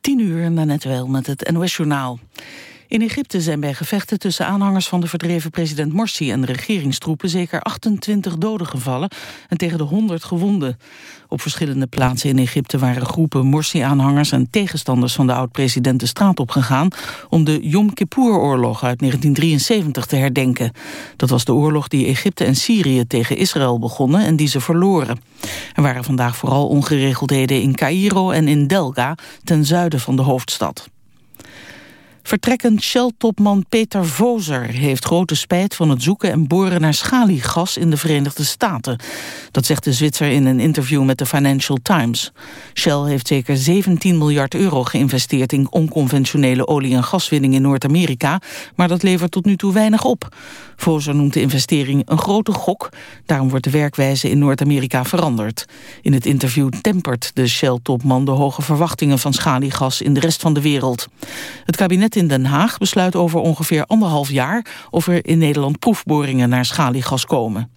10 uur, net wel met het NOS-journaal. In Egypte zijn bij gevechten tussen aanhangers van de verdreven president Morsi en regeringstroepen zeker 28 doden gevallen en tegen de 100 gewonden. Op verschillende plaatsen in Egypte waren groepen Morsi-aanhangers en tegenstanders van de oud-president de straat opgegaan om de Yom Kippur-oorlog uit 1973 te herdenken. Dat was de oorlog die Egypte en Syrië tegen Israël begonnen en die ze verloren. Er waren vandaag vooral ongeregeldheden in Cairo en in Delga, ten zuiden van de hoofdstad. Vertrekkend Shell-topman Peter Vozer heeft grote spijt van het zoeken en boren naar schaliegas in de Verenigde Staten. Dat zegt de Zwitser in een interview met de Financial Times. Shell heeft zeker 17 miljard euro geïnvesteerd in onconventionele olie- en gaswinning in Noord-Amerika, maar dat levert tot nu toe weinig op. Vozer noemt de investering een grote gok, daarom wordt de werkwijze in Noord-Amerika veranderd. In het interview tempert de Shell-topman de hoge verwachtingen van schaliegas in de rest van de wereld. Het kabinet in Den Haag besluit over ongeveer anderhalf jaar... of er in Nederland proefboringen naar schaliegas komen.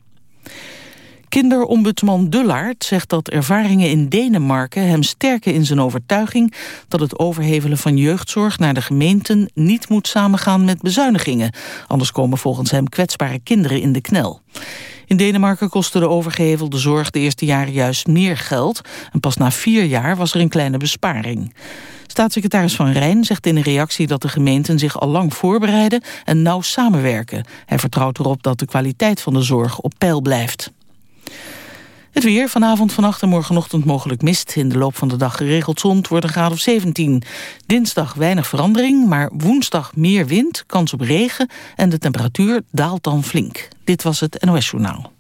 Kinderombudsman Dullaert zegt dat ervaringen in Denemarken hem sterken in zijn overtuiging dat het overhevelen van jeugdzorg naar de gemeenten niet moet samengaan met bezuinigingen. Anders komen volgens hem kwetsbare kinderen in de knel. In Denemarken kostte de overgehevelde zorg de eerste jaren juist meer geld en pas na vier jaar was er een kleine besparing. Staatssecretaris Van Rijn zegt in een reactie dat de gemeenten zich al lang voorbereiden en nauw samenwerken. Hij vertrouwt erop dat de kwaliteit van de zorg op peil blijft. Het weer, vanavond, vannacht en morgenochtend mogelijk mist. In de loop van de dag geregeld zon, wordt een graad of 17. Dinsdag weinig verandering, maar woensdag meer wind, kans op regen... en de temperatuur daalt dan flink. Dit was het NOS Journaal.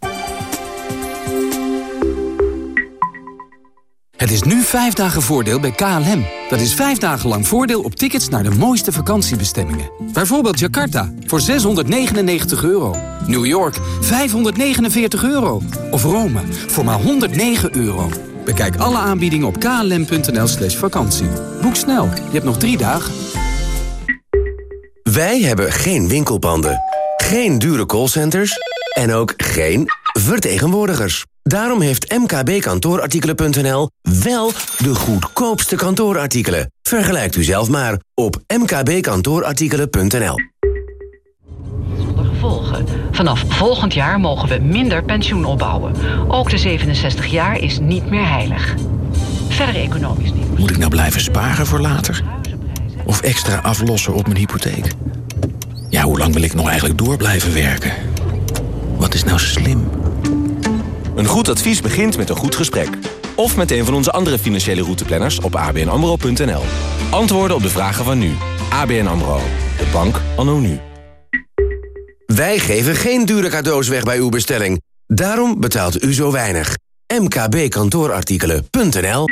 Het is nu vijf dagen voordeel bij KLM. Dat is vijf dagen lang voordeel op tickets naar de mooiste vakantiebestemmingen. Bijvoorbeeld Jakarta voor 699 euro. New York 549 euro. Of Rome voor maar 109 euro. Bekijk alle aanbiedingen op klm.nl slash vakantie. Boek snel, je hebt nog drie dagen. Wij hebben geen winkelpanden, geen dure callcenters en ook geen vertegenwoordigers. Daarom heeft mkbkantoorartikelen.nl wel de goedkoopste kantoorartikelen. Vergelijkt u zelf maar op mkbkantoorartikelen.nl. Zonder gevolgen. Vanaf volgend jaar mogen we minder pensioen opbouwen. Ook de 67 jaar is niet meer heilig. Verder economisch nieuws. Moet ik nou blijven sparen voor later? Of extra aflossen op mijn hypotheek? Ja, hoe lang wil ik nog eigenlijk door blijven werken? Wat is nou slim? Een goed advies begint met een goed gesprek. Of met een van onze andere financiële routeplanners op abnamro.nl. Antwoorden op de vragen van nu. ABN AMRO. De bank anno nu. Wij geven geen dure cadeaus weg bij uw bestelling. Daarom betaalt u zo weinig. mkbkantoorartikelen.nl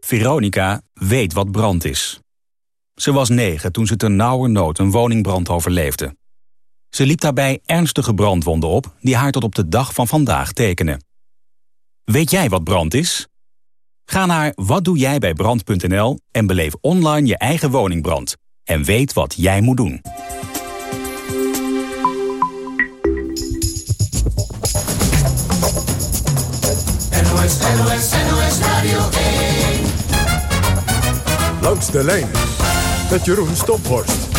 Veronica weet wat brand is. Ze was negen toen ze ter nood een woningbrand overleefde. Ze liep daarbij ernstige brandwonden op die haar tot op de dag van vandaag tekenen. Weet jij wat brand is? Ga naar watdoejijbijbrand.nl en beleef online je eigen woningbrand. En weet wat jij moet doen. NOS, NOS, NOS Radio 1. Langs de lijn met Jeroen Stophorst.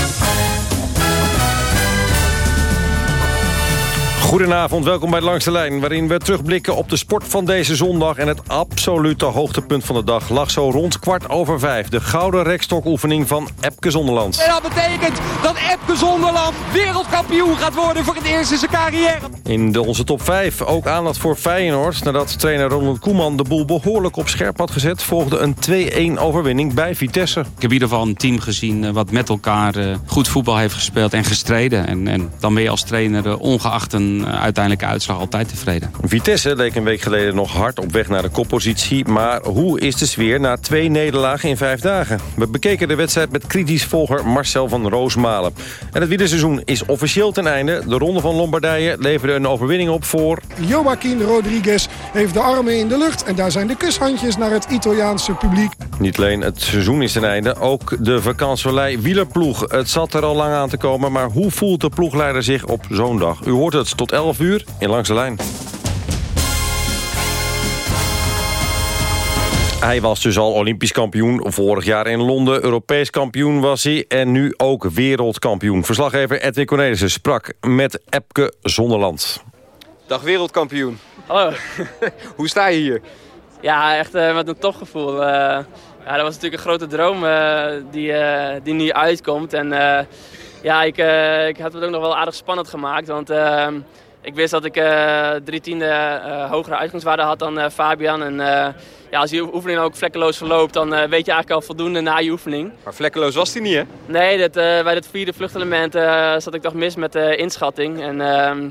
Goedenavond, welkom bij Langs de Lijn... waarin we terugblikken op de sport van deze zondag... en het absolute hoogtepunt van de dag lag zo rond kwart over vijf. De gouden rekstokoefening van Epke Zonderland. En dat betekent dat Epke Zonderland wereldkampioen gaat worden... voor het eerst in zijn carrière. In de, onze top 5 ook aandacht voor Feyenoord. Nadat trainer Ronald Koeman de boel behoorlijk op scherp had gezet... volgde een 2-1 overwinning bij Vitesse. Ik heb in ieder geval een team gezien eh, wat met elkaar eh, goed voetbal heeft gespeeld en gestreden. En, en dan ben je als trainer eh, ongeacht een eh, uiteindelijke uitslag altijd tevreden. Vitesse leek een week geleden nog hard op weg naar de koppositie. Maar hoe is de sfeer na twee nederlagen in vijf dagen? We bekeken de wedstrijd met kritisch volger Marcel van Roosmalen. En het wielerseizoen is officieel ten einde. De Ronde van Lombardije leverde een overwinning op voor... Joaquin Rodriguez heeft de armen in de lucht. En daar zijn de kushandjes naar het Italiaanse publiek. Niet alleen het seizoen is ten einde, ook de vakantielei wielerploeg. Het zat er al lang aan te komen, maar hoe voelt de ploegleider zich op zo'n dag? U hoort het tot 11 uur in Langs de Lijn. Hij was dus al Olympisch kampioen. Vorig jaar in Londen Europees kampioen was hij. En nu ook wereldkampioen. Verslaggever Edwin Cornelissen sprak met Epke Zonderland. Dag wereldkampioen. Hallo. Hoe sta je hier? Ja, echt uh, met een topgevoel. Uh, ja, dat was natuurlijk een grote droom uh, die, die nu uitkomt. En ja, ik, ik had het ook nog wel aardig spannend gemaakt. Want ik wist dat ik drie tiende hogere uitgangswaarde had dan Fabian. En ja, als je oefening ook vlekkeloos verloopt, dan weet je eigenlijk al voldoende na je oefening. Maar vlekkeloos was hij niet, hè? Nee, dat, bij het vierde vluchtelement zat ik toch mis met de inschatting. En ehm,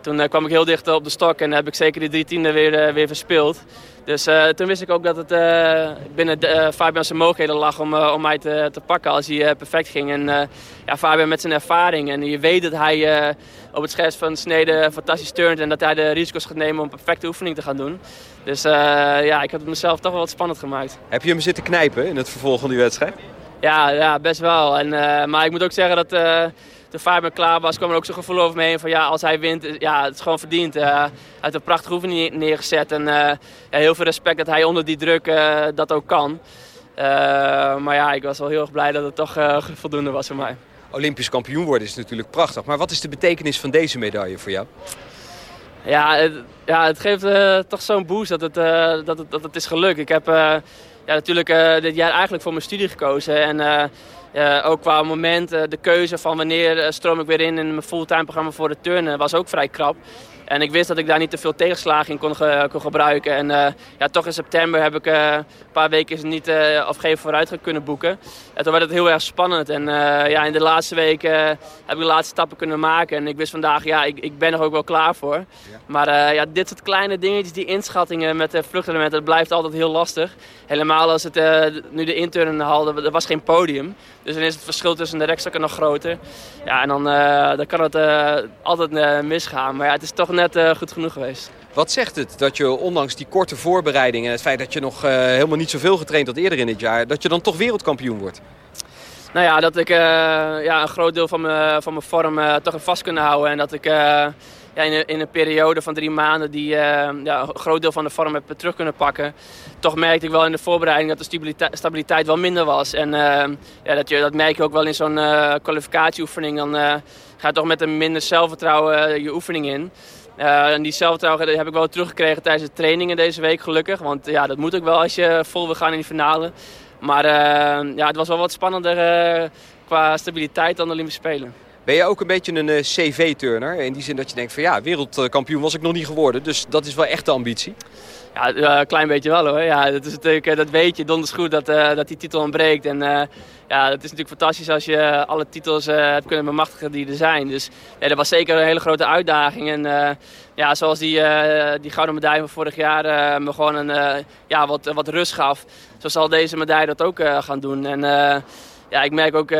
toen kwam ik heel dicht op de stok en heb ik zeker die drie tiende weer, weer verspeeld. Dus uh, toen wist ik ook dat het uh, binnen uh, Fabian zijn mogelijkheden lag om, om mij te, te pakken als hij perfect ging. En ja, Fabian met zijn ervaring en je weet dat hij op het scherp van snede fantastisch turnt en dat hij de risico's gaat nemen om een perfecte oefening te gaan doen. Dus ja, ik heb het mezelf toch wel wat spannend gemaakt. Heb je hem zitten knijpen in het vervolg van die wedstrijd? Ja, ja best wel. En, maar ik moet ook zeggen dat toen Fabian klaar was, kwam er ook zo'n gevoel over me heen van ja, als hij wint, ja, het is gewoon verdiend. Uh, hij heeft een prachtige oefening neergezet en uh, ja, heel veel respect dat hij onder die druk uh, dat ook kan. maar ja, ik was wel heel erg blij dat het toch voldoende was voor mij. Olympisch kampioen worden is natuurlijk prachtig, maar wat is de betekenis van deze medaille voor jou? Ja, het, ja, het geeft toch zo'n boost dat het, dat, het, dat het is gelukt. Ik heb ja, natuurlijk dit jaar eigenlijk voor mijn studie gekozen en uh, ook qua moment, uh, de keuze van wanneer uh, stroom ik weer in in mijn fulltime programma voor de turnen was ook vrij krap. En ik wist dat ik daar niet te veel tegenslagen in kon, ge kon gebruiken. En uh, ja, toch in september heb ik uh, een paar weken niet uh, of geen vooruit kunnen boeken. En toen werd het heel erg spannend. En ja, in de laatste weken heb ik de laatste stappen kunnen maken. En ik wist vandaag, ja, ik, ik ben er ook wel klaar voor. Ja. Maar ja, dit soort kleine dingetjes, die inschattingen met de vluchtelementen, dat blijft altijd heel lastig. Helemaal als het nu de interne haalde, er was geen podium. Dus dan is het verschil tussen de rekzakken nog groter. Ja, en dan, dan kan het altijd misgaan. Maar ja, het is toch net uh, goed genoeg geweest. Wat zegt het dat je ondanks die korte voorbereiding en het feit dat je nog uh, helemaal niet zoveel getraind had eerder in dit jaar, dat je dan toch wereldkampioen wordt? Nou ja, dat ik uh, ja, een groot deel van mijn, van mijn vorm toch vast kunnen houden. En dat ik ja, in, een, in, een, periode van drie maanden die ja, een groot deel van de vorm heb terug kunnen pakken. Toch merkte ik wel in de voorbereiding dat de stabiliteit, stabiliteit wel minder was. En ja, dat, je, dat merk je ook wel in zo'n kwalificatieoefening. Dan ga je toch met een minder zelfvertrouwen je oefening in. Uh, en die zelfvertrouwen heb ik wel teruggekregen tijdens de trainingen deze week gelukkig. Want ja, dat moet ook wel als je vol wil gaan in die finale. Maar uh, ja, het was wel wat spannender qua stabiliteit dan de Olympische Spelen. Ben je ook een beetje een CV-turner? In die zin dat je denkt van ja, wereldkampioen was ik nog niet geworden. Dus dat is wel echt de ambitie. Ja, een klein beetje wel hoor. Ja, dat, is natuurlijk, dat weet je donders goed dat, dat die titel ontbreekt. En ja, het is natuurlijk fantastisch als je alle titels hebt kunnen bemachtigen die er zijn. Dus ja, dat was zeker een hele grote uitdaging. En ja, zoals die, die gouden medaille van vorig jaar me gewoon een, ja, wat, wat rust gaf. Zo zal deze medaille dat ook gaan doen. En ja, ik merk ook, uh,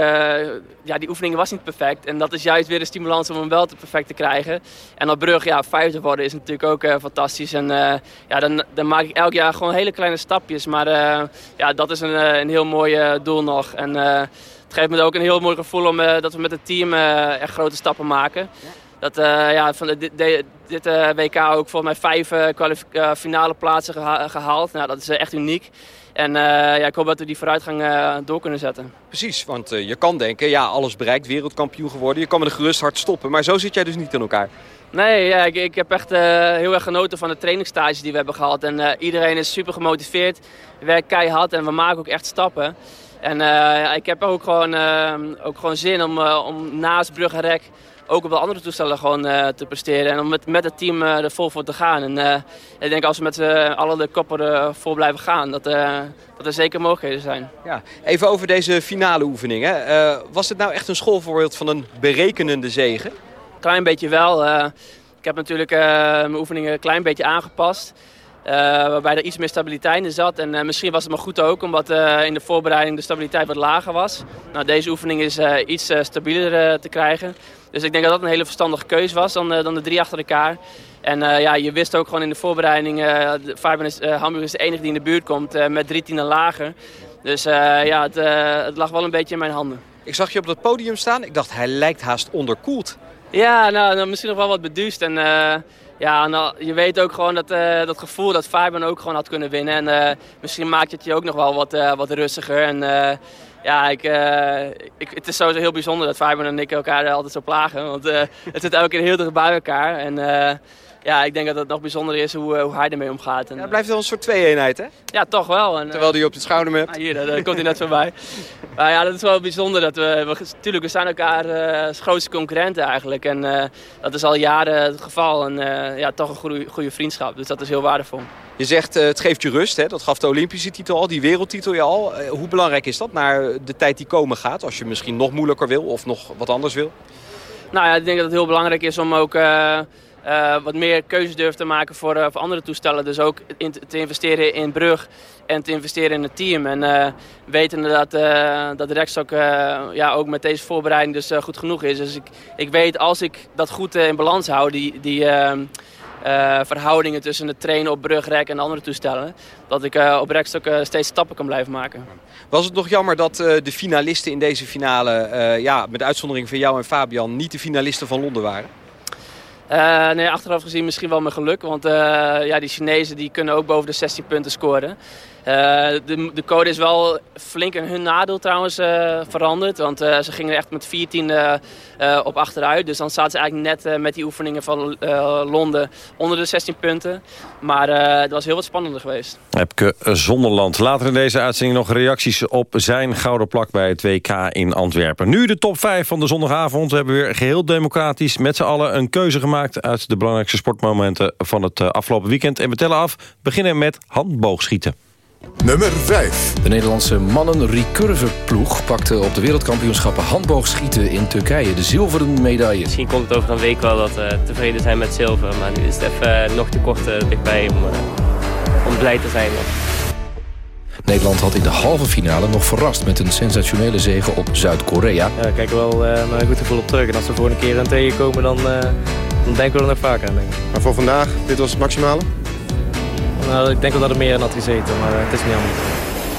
ja, die oefening was niet perfect. En dat is juist weer een stimulans om hem wel te perfect te krijgen. En op brug, ja, vijfde worden is natuurlijk ook uh, fantastisch. En uh, ja, dan, dan maak ik elk jaar gewoon hele kleine stapjes. Maar ja, dat is een, een heel mooi doel nog. En het geeft me ook een heel mooi gevoel om, dat we met het team echt grote stappen maken. Dat ja, van dit, dit WK ook volgens mij vijf finale plaatsen gehaald. Nou, dat is echt uniek. En uh, ja, ik hoop dat we die vooruitgang uh, door kunnen zetten. Precies, want uh, je kan denken, ja, alles bereikt, wereldkampioen geworden. Je kan met een gerust hart stoppen, maar zo zit jij dus niet in elkaar. Nee, ja, ik, ik heb echt heel erg genoten van de trainingstages die we hebben gehad. En iedereen is super gemotiveerd, werkt keihard en we maken ook echt stappen. En ik heb ook gewoon, ook gewoon zin om, om naast Brugge Rek ook op de andere toestellen gewoon uh, te presteren. En om met, met het team uh, er vol voor te gaan. En uh, ik denk als we met z'n allen de koppen er vol blijven gaan, dat, dat er zeker mogelijkheden zijn. Ja. Even over deze finale oefening. Hè. was het nou echt een schoolvoorbeeld van een berekenende zegen? Klein beetje wel. ik heb natuurlijk mijn oefeningen een klein beetje aangepast. Uh, waarbij er iets meer stabiliteit in zat. En uh, misschien was het maar goed ook, omdat uh, in de voorbereiding de stabiliteit wat lager was. Nou, deze oefening is iets stabieler te krijgen. Dus ik denk dat dat een hele verstandige keuze was dan, dan de drie achter elkaar. En ja, je wist ook gewoon in de voorbereiding, Fabian is, Hamburg is de enige die in de buurt komt met drie tienden lager. Dus ja, het, het lag wel een beetje in mijn handen. Ik zag je op dat podium staan. Ik dacht, hij lijkt haast onderkoeld. Ja, nou, nou misschien nog wel wat beduust. En ja, nou, je weet ook gewoon dat dat gevoel dat Fabian ook gewoon had kunnen winnen. En misschien maakt het je ook nog wel wat, wat rustiger. En ja, ik, ik, het is sowieso heel bijzonder dat Fabian en ik elkaar altijd zo plagen. Want het zit elke keer heel dicht bij elkaar. En ja, ik denk dat het nog bijzonder is hoe, hoe hij ermee omgaat. En, ja, het blijft wel een soort twee-eenheid, hè? Ja, toch wel. En, Terwijl hij op de schouder hebt. Ah, hier, daar, komt hij net voorbij. Maar ja, dat is wel bijzonder. Dat we, we, natuurlijk, we zijn elkaar uh, als grootste concurrenten eigenlijk. En uh, dat is al jaren het geval. En uh, ja, toch een goede, goede vriendschap. Dus dat is heel waardevol. Je zegt het geeft je rust. Hè? Dat gaf de Olympische titel al, die wereldtitel je al. hoe belangrijk is dat naar de tijd die komen gaat? Als je misschien nog moeilijker wil of nog wat anders wil? Nou ja, ik denk dat het heel belangrijk is om ook... Uh, wat meer keuzes durft te maken voor, uh, andere toestellen. Dus ook te investeren in Brug en te investeren in het team. En uh, wetende dat, dat de rekstok ja, ook met deze voorbereiding dus goed genoeg is. Dus ik, ik weet als ik dat goed in balans hou, die, die verhoudingen tussen het trainen op Brug, rek en andere toestellen, dat ik op rekstok steeds stappen kan blijven maken. Was het nog jammer dat de finalisten in deze finale, ja, met uitzondering van jou en Fabian, niet de finalisten van Londen waren? Uh, nee, achteraf gezien misschien wel mijn geluk. Want uh, ja, die Chinezen die kunnen ook boven de 16 punten scoren. Uh, de, de, code is wel flink in hun nadeel trouwens veranderd. Want ze gingen echt met 14 op achteruit. Dus dan zaten ze eigenlijk net met die oefeningen van Londen onder de 16 punten. Maar het was heel wat spannender geweest. Epke Zonderland. Later in deze uitzending nog reacties op zijn gouden plak bij het WK in Antwerpen. Nu de top 5 van de zondagavond. We hebben weer geheel democratisch met z'n allen een keuze gemaakt uit de belangrijkste sportmomenten van het eh, afgelopen weekend. En we tellen af, beginnen met handboogschieten. Nummer 5. De Nederlandse mannen recurve ploeg pakte op de wereldkampioenschappen handboogschieten in Turkije de zilveren medaille. Misschien komt het over een week wel dat we tevreden zijn met zilver, maar nu is het even eh, nog te kort uh, dichtbij om, om blij te zijn. Nederland had in de halve finale nog verrast met een sensationele zege op Zuid-Korea. Ja, kijk wel uh, met een goed gevoel op terug. En als we voor een keer aan tegenkomen, dan, uh, dan denken we er nog vaak aan. Denk ik. Maar voor vandaag, dit was het maximale? Nou, ik denk dat er meer in had gezeten, maar uh, het is niet anders.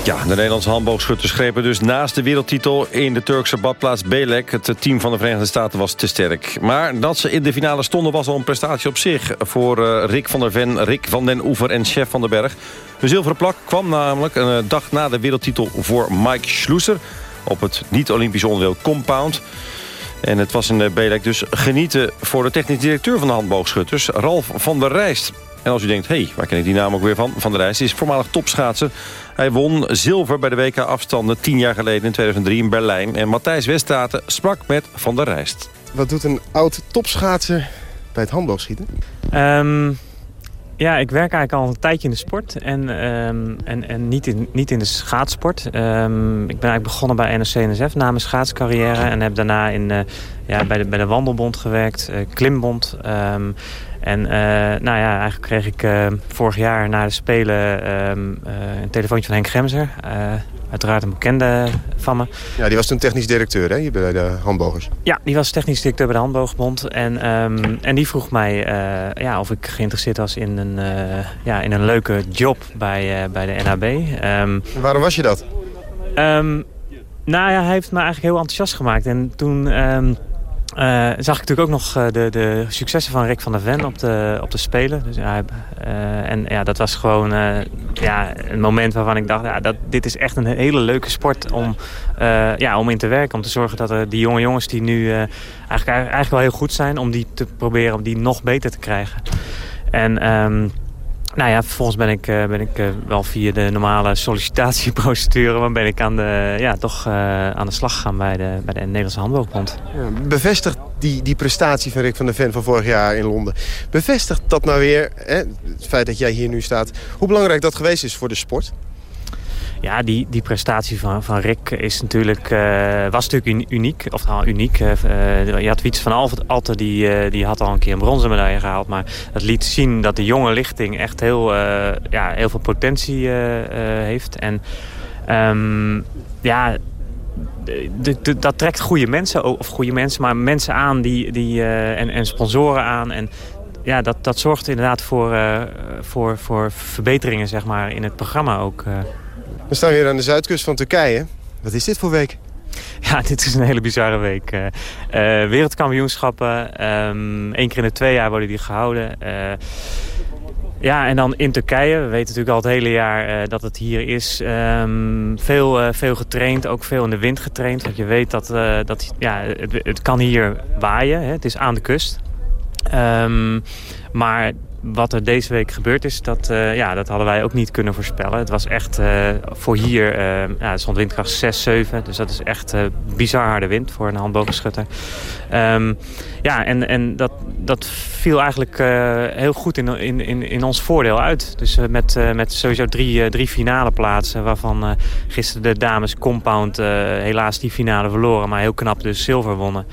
Ja, de Nederlandse handboogschutters grepen dus naast de wereldtitel in de Turkse badplaats Belek. Het team van de Verenigde Staten was te sterk. Maar dat ze in de finale stonden was al een prestatie op zich voor Rick van der Ven, Rick van den Oever en Chef van den Berg. De zilveren plak kwam namelijk een dag na de wereldtitel voor Mike Schloesser op het niet-Olympische onderdeel Compound. En het was in Belek dus genieten voor de technisch directeur van de handboogschutters, Ralf van der Rijst. En als u denkt, hé, hey, waar ken ik die naam ook weer van? Van der Rijst is voormalig topschaatser. Hij won zilver bij de WK-afstanden tien jaar geleden in 2003 in Berlijn. En Matthijs Weststraten sprak met Van der Rijst. Wat doet een oud topschaatser bij het handboogschieten? Um, ja, ik werk eigenlijk al een tijdje in de sport en, um, en, en niet, in, niet in de schaatsport. Um, ik ben eigenlijk begonnen bij NOC-NSF na mijn schaatscarrière... en heb daarna in, uh, ja, bij, de, bij de Wandelbond gewerkt, uh, Klimbond... Um, en uh, nou ja, eigenlijk kreeg ik uh, vorig jaar na de Spelen uh, een telefoontje van Henk Gremser. uiteraard een bekende van me. Ja, die was toen technisch directeur hè, hier bij de handbogers. Ja, die was technisch directeur bij de Handboogbond. En, um, en die vroeg mij ja, of ik geïnteresseerd was in een, ja, in een leuke job bij, bij de NAB. Um, waarom was je dat? Nou ja, hij heeft me eigenlijk heel enthousiast gemaakt. En toen... Uh, zag ik natuurlijk ook nog uh, de, de, successen van Rick van der Ven op de, op de Spelen. Dus, uh, en ja, dat was gewoon ja, een moment waarvan ik dacht... Ja, dat, dit is echt een hele leuke sport om, ja, om in te werken. Om te zorgen dat er die jonge jongens die nu eigenlijk, eigenlijk wel heel goed zijn... om die te proberen om die nog beter te krijgen. En... Um, nou ja, vervolgens ben ik, uh, ben ik uh, wel via de normale sollicitatieprocedure... maar ben ik aan de, ja, toch uh, aan de slag gegaan bij de, bij de Nederlandse Handboogbond. Ja, bevestigt die, die prestatie van Rick van der Ven van vorig jaar in Londen... bevestigt dat nou weer, hè, het feit dat jij hier nu staat... hoe belangrijk dat geweest is voor de sport? Ja, die, die prestatie van, van Rick is natuurlijk, uh, was natuurlijk uniek. Of nou, uniek. Uh, je had Wiets van Alten, die, uh, die had al een keer een bronzen medaille gehaald. Maar het liet zien dat de jonge lichting echt heel, ja, heel veel potentie heeft. En um, ja, dat trekt goede mensen, of goede mensen, maar mensen aan die, die, en, en sponsoren aan. En ja, dat, dat zorgt inderdaad voor, voor, voor verbeteringen zeg maar, in het programma ook. We staan hier aan de zuidkust van Turkije. Wat is dit voor week? ja, dit is een hele bizarre week. Uh, wereldkampioenschappen, um, één keer in de twee jaar worden die gehouden. Uh, ja, en dan in Turkije. We weten natuurlijk al het hele jaar dat het hier is. Um, veel, veel getraind, ook veel in de wind getraind. Want je weet dat, dat ja, het, het kan hier waaien. Hè? Het is aan de kust. Um, maar wat er deze week gebeurd is, dat, uh, ja, dat hadden wij ook niet kunnen voorspellen. Het was echt uh, voor hier, uh, ja, stond windkracht 6, 7. Dus dat is echt bizar harde wind voor een handbogenschutter. Um, ja, en, en dat, dat viel eigenlijk heel goed in, in, in, in ons voordeel uit. Dus met, met sowieso drie, drie finale plaatsen, waarvan gisteren de dames compound helaas die finale verloren. Maar heel knap dus zilver wonnen.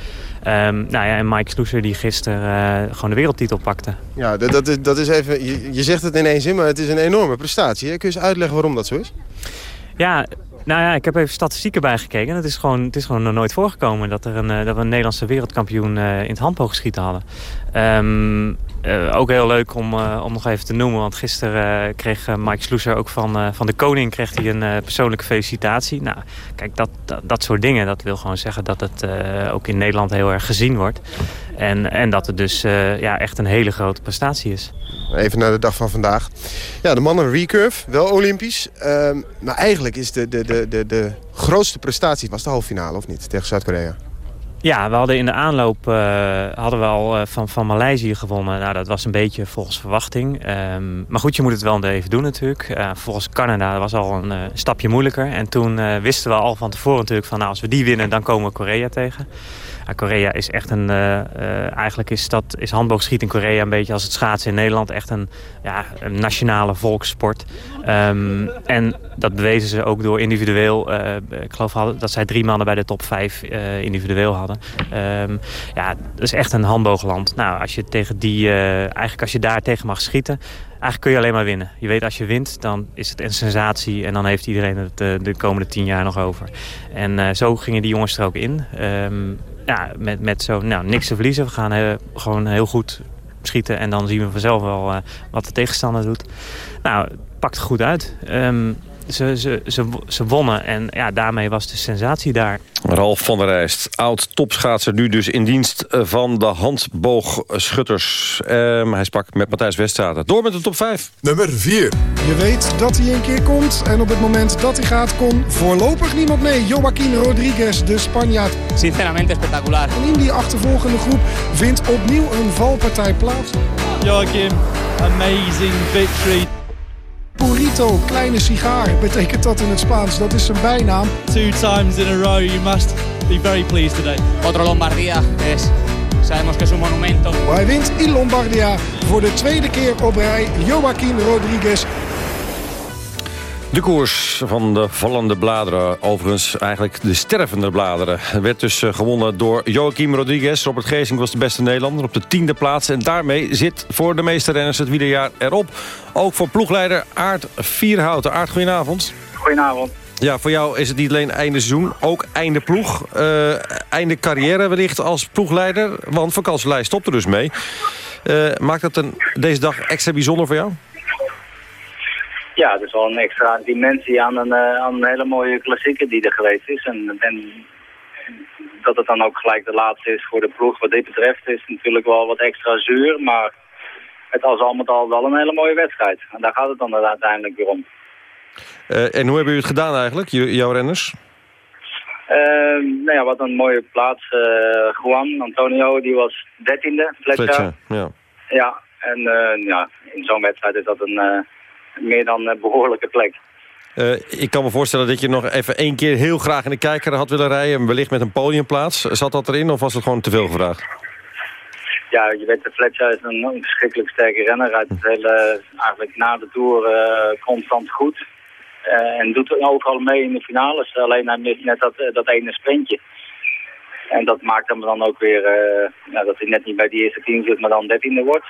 Um, nou ja, en Mike Sloeser die gisteren uh, gewoon de wereldtitel pakte. Ja, dat, dat, is, dat is even... Je, je, zegt het in één zin, maar het is een enorme prestatie. Hè? Kun je eens uitleggen waarom dat zo is? Ja, nou ja, ik heb even statistieken bijgekeken. Het is gewoon, het is gewoon nog nooit voorgekomen dat, er een, dat we een Nederlandse wereldkampioen uh, in het handboogschieten hadden. Um, uh, ook heel leuk om, om nog even te noemen. Want gisteren kreeg Mike Sloeser ook van, van de koning kreeg hij een persoonlijke felicitatie. Nou, kijk, dat, dat, dat, soort dingen, dat wil gewoon zeggen dat het ook in Nederland heel erg gezien wordt. En, en dat het dus ja, echt een hele grote prestatie is. Even naar de dag van vandaag. Ja, de mannen recurve, wel olympisch. Ehm, maar eigenlijk is de, de, de, de, de grootste prestatie was de halve finale, of niet? Tegen Zuid-Korea. Ja, we hadden in de aanloop uh, hadden we al uh, van, van Maleisië gewonnen. Nou, dat was een beetje volgens verwachting. Um, maar goed, je moet het wel even doen natuurlijk. Uh, volgens Canada was al een stapje moeilijker. En toen wisten we al van tevoren natuurlijk van... Nou, als we die winnen, dan komen we Korea tegen. Korea is echt een... eigenlijk is, dat, is handboogschieten in Korea een beetje als het schaatsen in Nederland. Echt een, ja, een nationale volkssport. Um, en dat bewezen ze ook door individueel... ik geloof dat zij drie mannen bij de top vijf individueel hadden. Um, ja, dat is echt een handboogland. Nou, als je tegen die, eigenlijk als je daar tegen mag schieten, eigenlijk kun je alleen maar winnen. Je weet als je wint, dan is het een sensatie en dan heeft iedereen het uh, de komende tien jaar nog over. En zo gingen die jongens er ook in. Um, ja, met, met zo, nou, niks te verliezen. We gaan uh, gewoon heel goed schieten en dan zien we vanzelf wel wat de tegenstander doet. Nou, het pakt goed uit. Um, ze, ze, ze, ze wonnen en ja, daarmee was de sensatie daar. Ralf van der Rijst, oud-topschaatser, nu dus in dienst van de handboogschutters. Um, hij sprak met Matthijs Weststraat. Door met de top 5. Nummer 4. Je weet dat hij een keer komt en op het moment dat hij gaat kon voorlopig niemand mee. Joaquín Rodriguez, de Spanjaard. Sinceramente espectacular. En in die achtervolgende groep vindt opnieuw een valpartij plaats. Joaquín, amazing victory. Purito, kleine sigaar, betekent dat in het Spaans. Dat is zijn bijnaam. Two times in a row, you must be very pleased today. Otro Lombardia, es, sabemos que es un monumento. Hij wint in Lombardia voor de tweede keer op rij. Joaquín Rodriguez. De koers van de vallende bladeren, overigens eigenlijk de stervende bladeren... werd dus gewonnen door Joaquim Rodriguez. Robert Geesink was de beste Nederlander op de tiende plaats. En daarmee zit voor de meeste renners het wielerjaar erop. Ook voor ploegleider Aart Vierhouten. Aart, goedenavond. Goedenavond. Ja, voor jou is het niet alleen einde seizoen, ook einde ploeg. Uh, einde carrière wellicht als ploegleider, want vakantielijst stopt er dus mee. Uh, maakt dat een, deze dag extra bijzonder voor jou? Ja, het is wel een extra dimensie aan een, aan een hele mooie klassieker die er geweest is. En, en dat het dan ook gelijk de laatste is voor de ploeg wat dit betreft is natuurlijk wel wat extra zuur. Maar het was al met al wel een hele mooie wedstrijd. En daar gaat het dan uiteindelijk weer om. Uh, en hoe hebben jullie het gedaan eigenlijk, jouw renners? Uh, nou ja, wat een mooie plaats. Uh, Juan Antonio, die was dertiende. Fletcher. Fletcher ja. Ja, en ja, in zo'n wedstrijd is dat een meer dan een behoorlijke plek. Uh, ik kan me voorstellen dat je nog even één keer heel graag in de kijker had willen rijden. Wellicht met een podiumplaats. Zat dat erin of was het gewoon te veel gevraagd? Ja, je weet, de Fletcher is een, verschrikkelijk sterke renner. Het hele, eigenlijk na de Tour uh, constant goed. Uh, en doet overal mee in de finales. Alleen hij mist net dat, dat ene sprintje. En dat maakt hem dan ook weer ja, dat hij net niet bij die eerste team zit, maar dan dertiende wordt.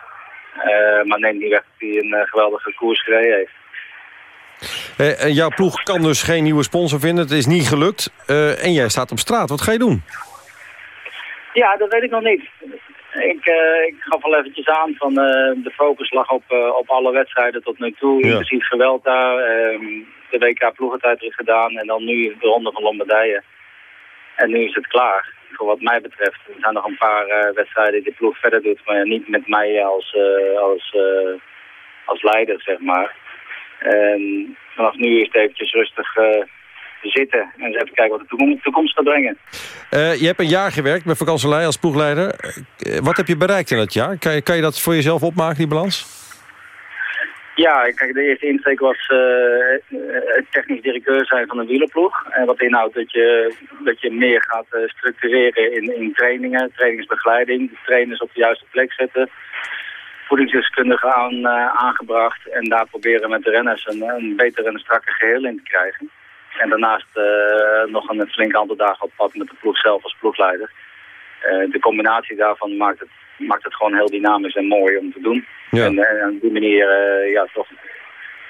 Uh, maar neemt niet weg dat hij een uh, geweldige koers gereden heeft. Uh, en jouw ploeg kan dus geen nieuwe sponsor vinden. Het is niet gelukt. en jij staat op straat. Wat ga je doen? Ja, dat weet ik nog niet. Ik, ik gaf al eventjes aan van de focus lag op, op alle wedstrijden tot nu toe. Ja. Inclusief geweld daar. Ehm, de WK ploegentijd is gedaan. En dan nu de ronde van Lombardije. En nu is het klaar, voor wat mij betreft. Er zijn nog een paar eh, wedstrijden die de ploeg verder doet, maar niet met mij als, eh, als, eh, als leider, zeg maar. En vanaf nu is het eventjes rustig zitten en even kijken wat de toekomst, gaat brengen. Je hebt een jaar gewerkt bij vakantielei als ploegleider. Wat heb je bereikt in dat jaar? Kan je, kan je dat voor jezelf opmaken, die balans? Ja, kijk, de eerste insteek was eh, het technisch directeur zijn van een wielerploeg. En wat inhoudt dat je, dat je meer gaat eh, structureren in, in trainingen, trainingsbegeleiding, de trainers op de juiste plek zetten, voedingsdeskundigen aan, eh, aangebracht en daar proberen met de renners een, een beter en strakker geheel in te krijgen. En daarnaast nog een flink aantal dagen op pad met de ploeg zelf als ploegleider. De combinatie daarvan maakt het, maakt het gewoon heel dynamisch en mooi om te doen. Ja. En eh, op die manier eh, ja, toch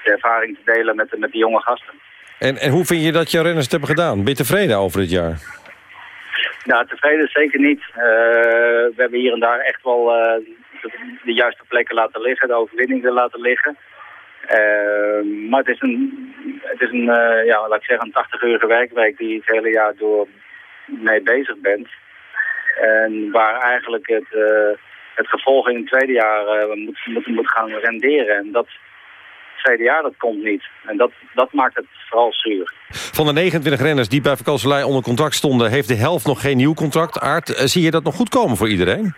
de ervaring te delen met, de- met de jonge gasten. En, en hoe vind je dat je renners het hebben gedaan? Ben je tevreden over dit jaar? Ja, tevreden zeker niet. Eh, we hebben hier en daar echt wel de, de juiste plekken laten liggen, de overwinningen laten liggen. Maar het is een, het is een ja, laat ik zeggen, een 80-urige werkweek die je het hele jaar door mee bezig bent. En waar eigenlijk het, eh, het gevolg in het tweede jaar eh, moet, moet, moet gaan renderen. En dat tweede jaar, dat komt niet. En dat, dat maakt het vooral zuur. Van de 29 renners die bij vakantielei onder contract stonden... heeft de helft nog geen nieuw contract. Aard, eh, zie je dat nog goed komen voor iedereen?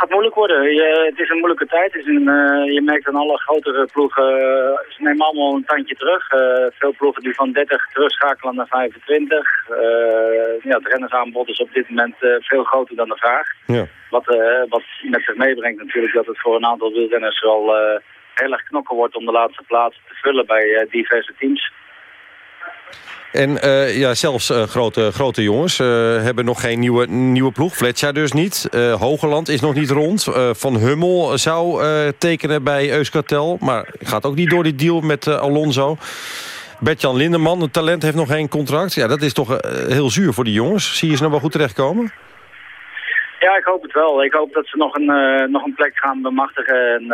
Het gaat moeilijk worden. Je, het is een moeilijke tijd. Is een, eh, je merkt aan alle grotere ploegen, eh, ze nemen allemaal een tandje terug. Eh, veel ploegen die van 30 terugschakelen naar 25. Eh, ja, het rennersaanbod is op dit moment veel groter dan de vraag. Ja. Wat, wat met zich meebrengt natuurlijk dat het voor een aantal wielrenners wel heel erg knokken wordt om de laatste plaats te vullen bij diverse teams. En eh, ja, zelfs eh, grote, grote jongens eh, hebben nog geen nieuwe, nieuwe ploeg. Fletcher dus niet. Hogeland is nog niet rond. Van Hummel zou tekenen bij Euskartel. Maar gaat ook niet door die deal met Alonso. Bert-Jan Lindeman, het talent, heeft nog geen contract. Ja, dat is toch heel zuur voor die jongens. Zie je ze nou wel goed terechtkomen? Ja, ik hoop het wel. Ik hoop dat ze nog een, nog een plek gaan bemachtigen. En,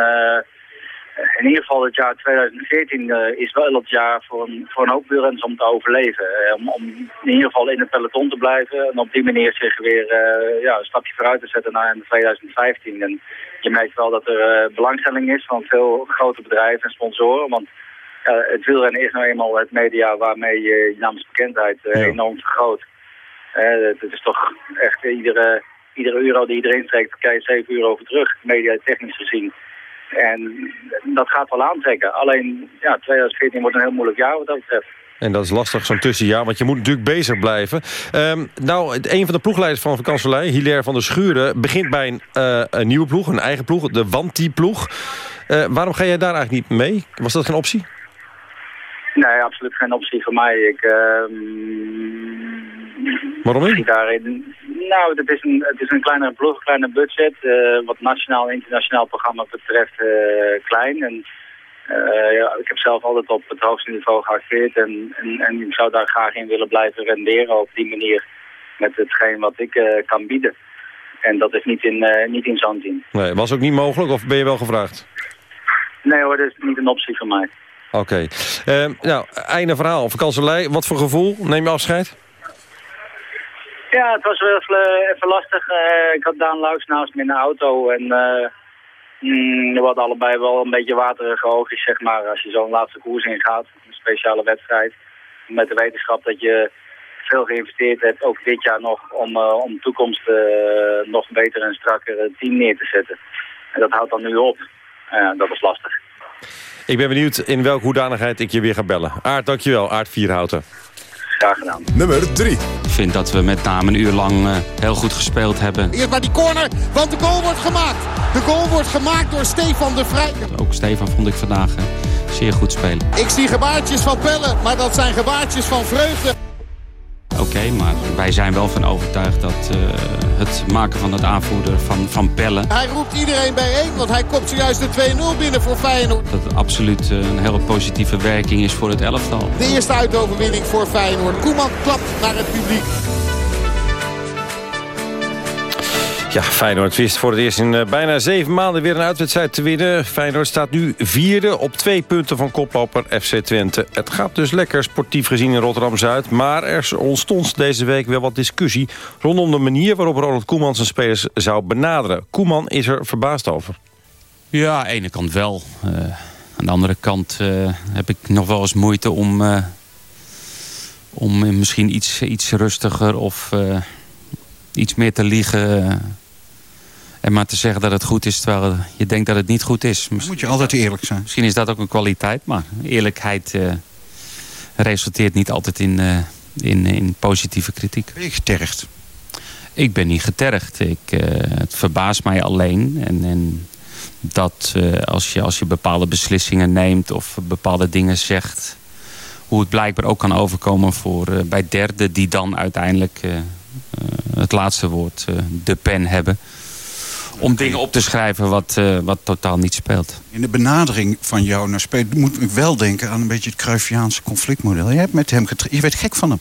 in ieder geval het jaar 2014 eh, is wel het jaar voor een, voor een hoop wielrenners om te overleven. Eh, om, in ieder geval in het peloton te blijven. En op die manier zich weer eh, ja, een stapje vooruit te zetten naar 2015. En je merkt wel dat er eh, belangstelling is van veel grote bedrijven en sponsoren. Want ja, het wielrennen is nou eenmaal het media waarmee je je naamsbekendheid eh, enorm vergroot. Eh, het is toch echt iedere, iedere euro die iedereen steekt, krijg je 7 euro voor terug, mediatechnisch gezien. En dat gaat wel aantrekken. Alleen, ja, 2014 wordt een heel moeilijk jaar wat dat betreft. En dat is lastig, zo'n tussenjaar, want je moet natuurlijk bezig blijven. Ehm, nou, een van de ploegleiders van vakantielei, Hilaire van der Schuren... begint bij een, eh, een nieuwe ploeg, een eigen ploeg, de Wanti-ploeg. Eh, waarom ga jij daar eigenlijk niet mee? Was dat geen optie? Nee, absoluut geen optie voor mij. Ik, ehm, Waarom niet? Daarin, nou, het is een, het is een kleinere ploeg, een kleiner budget. eh, wat nationaal en internationaal programma betreft eh, klein. En, eh, ja, ik heb zelf altijd op het hoogste niveau geacteerd. En, en, en ik zou daar graag in willen blijven renderen op die manier. Met hetgeen wat ik kan bieden. En dat is niet in, eh, niet in team. Nee, was ook niet mogelijk of ben je wel gevraagd? Nee hoor, dat is niet een optie voor mij. Oké. Nou, einde verhaal. Vakantielei, wat voor gevoel? Neem je afscheid? Ja, het was wel even, even lastig. Eh, ik had Daan Luiks naast me in de auto en eh, mm, we hadden allebei wel een beetje waterige oogjes, zeg maar, als je zo'n laatste koers ingaat. Een speciale wedstrijd. Met de wetenschap dat je veel geïnvesteerd hebt, ook dit jaar nog, om, eh, om toekomst eh, nog beter en strakker team neer te zetten. En dat houdt dan nu op. Dat was lastig. Ik ben benieuwd in welke hoedanigheid ik je weer ga bellen. Aard, dankjewel. Aard Vierhouten. Graag gedaan. Nummer 3. Ik vind dat we met name een uur lang eh, heel goed gespeeld hebben. Eerst maar die corner, want de goal wordt gemaakt. De goal wordt gemaakt door Stefan de Vrij. Ook Stefan vond ik vandaag zeer goed spelen. Ik zie gebaartjes van pellen, maar dat zijn gebaartjes van vreugde. Oké, maar wij zijn wel van overtuigd dat eh, het maken van het aanvoerder van, van Pellen... Hij roept iedereen bijeen, want hij kopt zojuist de 2-0 binnen voor Feyenoord. dat het absoluut eh, een hele positieve werking is voor het elftal. De eerste uitoverwinning voor Feyenoord. Koeman klapt naar het publiek. Ja, Feyenoord wist voor het eerst in uh, bijna zeven maanden weer een uitwedstrijd te winnen. Feyenoord staat nu vierde op twee punten van koploper FC Twente. Het gaat dus lekker sportief gezien in Rotterdam-Zuid. Maar er ontstond deze week wel wat discussie... rondom de manier waarop Ronald Koeman zijn spelers zou benaderen. Koeman is er verbaasd over. Ja, aan de ene kant wel. Uh, aan de andere kant uh, heb ik nog wel eens moeite om... om misschien iets, iets rustiger of iets meer te liegen en maar te zeggen dat het goed is terwijl je denkt dat het niet goed is. moet je altijd eerlijk zijn. Misschien is dat ook een kwaliteit, maar eerlijkheid uh, resulteert niet altijd in, uh, in, in positieve kritiek. Ben je getergd? Ik ben niet getergd. Ik, uh, het verbaast mij alleen. En, en dat als, je, als je bepaalde beslissingen neemt of bepaalde dingen zegt... hoe het blijkbaar ook kan overkomen voor, bij derden die dan uiteindelijk het laatste woord, de pen hebben om dingen op te schrijven wat, uh, wat totaal niet speelt. In de benadering van jou naar spelen moet ik wel denken aan een beetje het Cruyffiaanse conflictmodel. Je hebt met hem je werd gek van hem.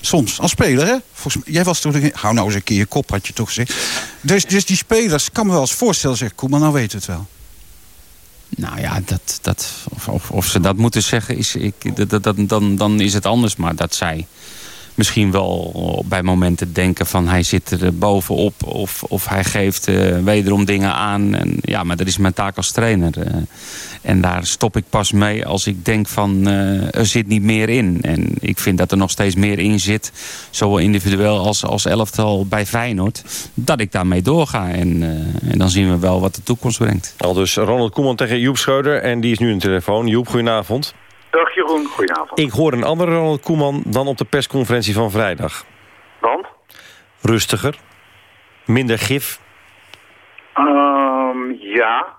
Soms, als speler, hè? Volgens mij, jij was toch... Hou nou eens een keer je kop, had je toch gezegd. Dus, dus die spelers, kan me wel eens voorstellen, zeg Koeman, nou weet het wel. Nou ja, dat, dat, of, of, of ze dat moeten zeggen, is, ik, dat, dat, dan, dan is het anders. Maar dat zij misschien wel bij momenten denken van hij zit er bovenop of, of hij geeft uh, wederom dingen aan. En, ja, maar dat is mijn taak als trainer. Uh, en daar stop ik pas mee als ik denk van uh, er zit niet meer in. En ik vind dat er nog steeds meer in zit, zowel individueel als, als elftal bij Feyenoord, dat ik daarmee doorga. En, en dan zien we wel wat de toekomst brengt. Al dus Ronald Koeman tegen Joep Scheuder en die is nu in de telefoon. Joep, goedenavond. Dag Jeroen, goedenavond. Ik hoor een andere Ronald Koeman dan op de persconferentie van vrijdag. Want? Rustiger. Minder gif. Um, ja.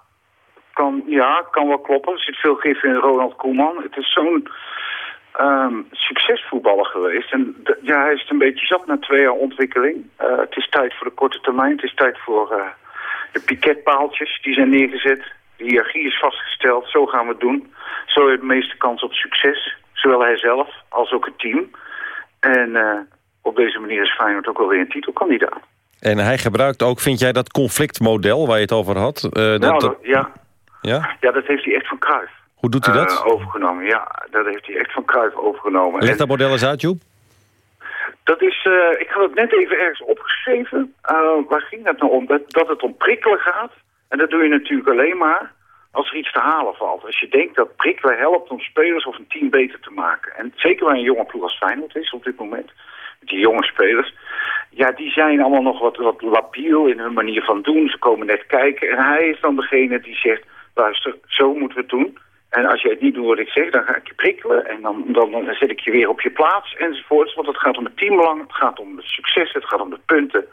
Kan, ja, kan wel kloppen. Er zit veel gif in Ronald Koeman. Het is zo'n um, succesvoetballer geweest. En ja, hij is het een beetje zat na twee jaar ontwikkeling. Uh, het is tijd voor de korte termijn. Het is tijd voor uh, de piketpaaltjes die zijn neergezet. De hiërarchie is vastgesteld. Zo gaan we het doen. Zo heeft de meeste kans op succes. Zowel hij zelf als ook het team. En uh, op deze manier is Feyenoord ook alweer een titelkandidaat. En hij gebruikt ook, vind jij, dat conflictmodel waar je het over had? Uh, nou, dat, ja. ja. Ja, dat heeft hij echt van Cruijff. Hoe doet hij dat? Uh, overgenomen, ja. Dat heeft hij echt van Cruijff overgenomen. Leg dat model eens uit, Joep. Dat is, ik had het net even ergens opgeschreven. waar ging dat nou om? Dat, dat het om prikkelen gaat. En dat doe je natuurlijk alleen maar als er iets te halen valt. Als je denkt dat prikkelen helpt om spelers of een team beter te maken. En zeker waar een jonge ploeg als Feyenoord is op dit moment. Die jonge spelers. Ja, die zijn allemaal nog wat, wat labiel in hun manier van doen. Ze komen net kijken. En hij is dan degene die zegt, luister, zo moeten we het doen. En als je het niet doet wat ik zeg, dan ga ik je prikkelen. En dan, dan, dan zet ik je weer op je plaats enzovoorts. Want het gaat om het teambelang, het gaat om het succes, het gaat om de punten.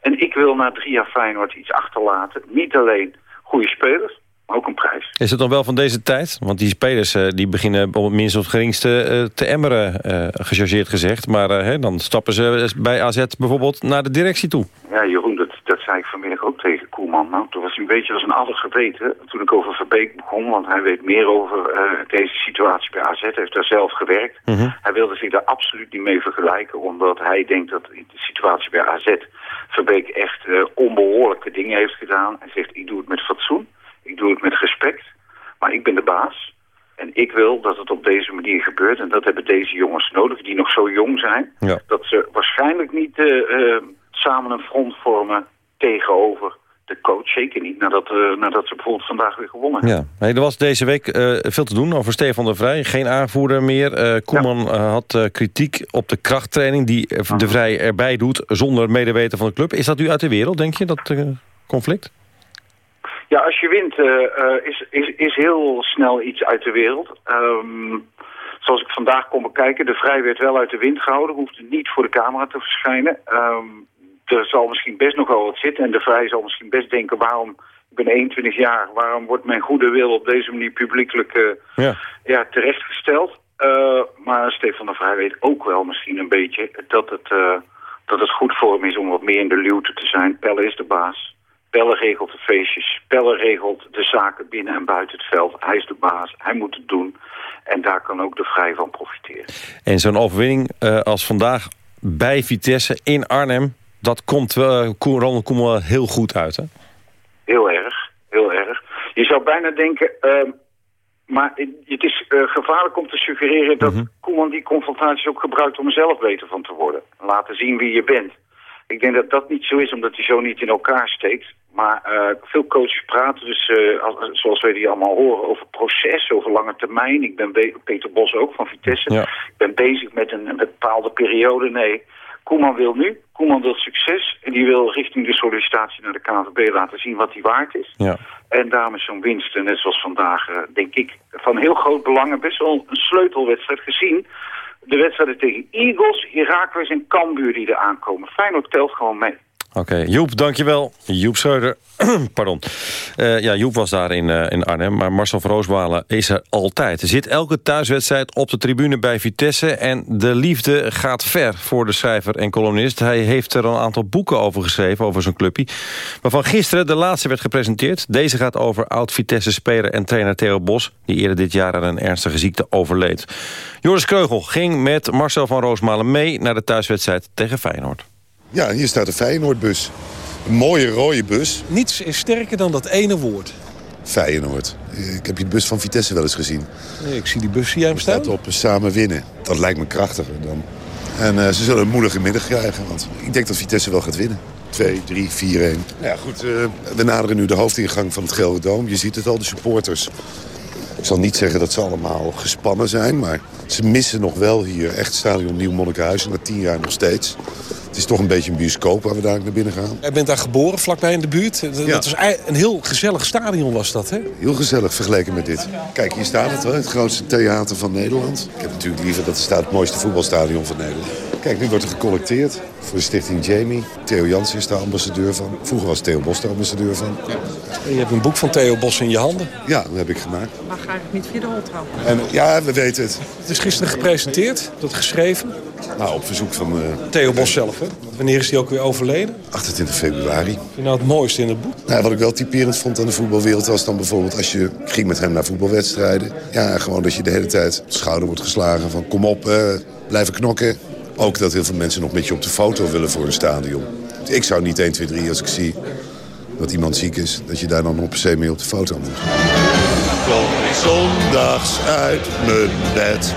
En ik wil na drie jaar Feyenoord iets achterlaten. Niet alleen goede spelers, maar ook een prijs. Is het dan wel van deze tijd? Want die spelers uh, die beginnen op het minst of het geringste uh, te emmeren, uh, gechargeerd gezegd. Maar hè, dan stappen ze bij AZ bijvoorbeeld naar de directie toe. Ja, Jeroen, dat, dat zei ik vanmiddag ook tegen Koelman. Nou, toen was hij een beetje als een adder geweten toen ik over Verbeek begon. Want hij weet meer over deze situatie bij AZ, heeft daar zelf gewerkt. Mhm. Hij wilde zich daar absoluut niet mee vergelijken, omdat hij denkt dat de situatie bij AZ Verbeek echt onbehoorlijke dingen heeft gedaan. Hij zegt, ik doe het met fatsoen. Ik doe het met respect, maar ik ben de baas. En ik wil dat het op deze manier gebeurt. En dat hebben deze jongens nodig, die nog zo jong zijn. Ja. Dat ze waarschijnlijk niet uh, uh, samen een front vormen tegenover de coach. Zeker niet nadat, uh, nadat ze bijvoorbeeld vandaag weer gewonnen hebben. Ja. Hey, er was deze week veel te doen over Stefan de Vrij. Geen aanvoerder meer. Koeman ja. had kritiek op de krachttraining die de Vrij erbij doet... zonder medeweten van de club. Is dat nu uit de wereld, denk je, dat conflict? Ja, als je wint is, is, is heel snel iets uit de wereld. Um, zoals ik vandaag kon bekijken, de Vrij werd wel uit de wind gehouden. Hoefde niet voor de camera te verschijnen. Um, er zal misschien best nog wel wat zitten. En de Vrij zal misschien best denken, waarom... Ik ben 21 jaar, waarom wordt mijn goede wil op deze manier publiekelijk uh, ja. Ja, terechtgesteld? maar Stefan de Vrij weet ook wel misschien een beetje dat het, dat het goed voor hem is om wat meer in de luwte te zijn. Pelle is de baas. Pelle regelt de feestjes. Pelle regelt de zaken binnen en buiten het veld. Hij is de baas. Hij moet het doen. En daar kan ook de Vrij van profiteren. En zo'n overwinning als vandaag bij Vitesse in Arnhem... dat komt uh, Ronald Koeman wel heel goed uit, hè? Heel erg, heel erg. Je zou bijna denken... Uh, maar het is uh, gevaarlijk om te suggereren dat mm Koeman die confrontaties ook gebruikt om er zelf beter van te worden. Laten zien wie je bent. Ik denk dat dat niet zo is, omdat hij zo niet in elkaar steekt. Maar uh, veel coaches praten dus, uh, zoals wij die allemaal horen, over proces, over lange termijn. Ik ben Peter Bos ook van Vitesse. Ja. Ik ben bezig met een, een bepaalde periode. Nee, Koeman wil nu. Koeman wil succes. En die wil richting de sollicitatie naar de KNVB laten zien wat hij waard is. Ja. En daarom is zo'n winst, net zoals vandaag, uh, denk ik, van heel groot belang. En best wel een sleutelwedstrijd gezien. De wedstrijden tegen Eagles, Heracles en Cambuur die er aankomen. Feyenoord telt gewoon mee. Oké, okay. Joep, dankjewel. Joep Schreuder. Pardon. Uh, ja, Joep was daar in, uh, in Arnhem, maar Marcel van Roosmalen is er altijd. Zit elke thuiswedstrijd op de tribune bij Vitesse... en de liefde gaat ver voor de schrijver en columnist. Hij heeft er een aantal boeken over geschreven, over zijn clubje... waarvan gisteren de laatste werd gepresenteerd. Deze gaat over oud-Vitesse-speler en trainer Theo Bos... die eerder dit jaar aan een ernstige ziekte overleed. Joris Kreugel ging met Marcel van Roosmalen mee... naar de thuiswedstrijd tegen Feyenoord. Ja, hier staat de Feyenoordbus. Een mooie rode bus. Niets is sterker dan dat ene woord. Feyenoord. Ik heb je de bus van Vitesse wel eens gezien. Nee, ik zie die bus, jij hem staan? staat op samen winnen. Dat lijkt me krachtiger dan. En uh, ze zullen een moedige middag krijgen. Want ik denk dat Vitesse wel gaat winnen. 2, 3, 4, 1. Ja, goed. Uh, we naderen nu de hoofdingang van het Gelderdoom. Je ziet het al, de supporters. Ik zal niet zeggen dat ze allemaal gespannen zijn, maar ze missen nog wel hier echt stadion Nieuw Monnikenhuizen. Na tien jaar nog steeds. Het is toch een beetje een bioscoop waar we daar naar binnen gaan. Jij bent daar geboren, vlakbij in de buurt. Dat Ja. was een heel gezellig stadion was dat, hè? Heel gezellig vergeleken met dit. Kijk, hier staat het wel, het grootste theater van Nederland. Ik heb natuurlijk liever dat er staat het mooiste voetbalstadion van Nederland. Kijk, nu wordt er gecollecteerd voor de stichting Jamie. Theo Jansen is daar ambassadeur van. Vroeger was Theo Bos daar ambassadeur van. En je hebt een boek van Theo Bos in je handen. Ja, dat heb ik gemaakt. Mag eigenlijk niet via de holtrouw. En ja, we weten het. Het is gisteren gepresenteerd, dat geschreven. Nou, op verzoek van uh, Theo Bos zelf, hè? Wanneer is hij ook weer overleden? 28 februari. Vind je nou het mooiste in het boek? Nou, wat ik wel typerend vond aan de voetbalwereld was dan bijvoorbeeld als je ging met hem naar voetbalwedstrijden. Ja, gewoon dat je de hele tijd op de schouder wordt geslagen van kom op, eh, blijven knokken. Ook dat heel veel mensen nog met je op de foto willen voor een stadion. Ik zou niet 1, 2, 3 als ik zie dat iemand ziek is, dat je daar dan op per se mee op de foto moet. Kom zondags uit mijn bed.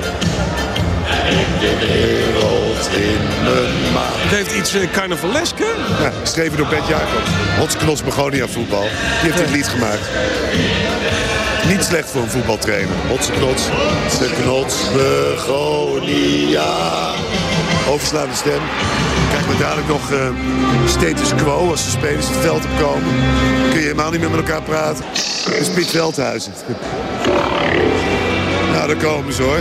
En de wereld in mijn maag. Het heeft iets uh, carnavaleske. Ja, geschreven door Bert Jacobs. Hotsknots Begonia voetbal. Die heeft dit lied gemaakt. Niet slecht voor een voetbaltrainer. Hotsknots, knots Begonia. Overslaande stem. Krijg maar dadelijk nog uh, status quo als de spelers het veld opkomen. Kun je helemaal niet meer met elkaar praten. Dat is Piet Veldhuizen. Nou, daar komen ze hoor.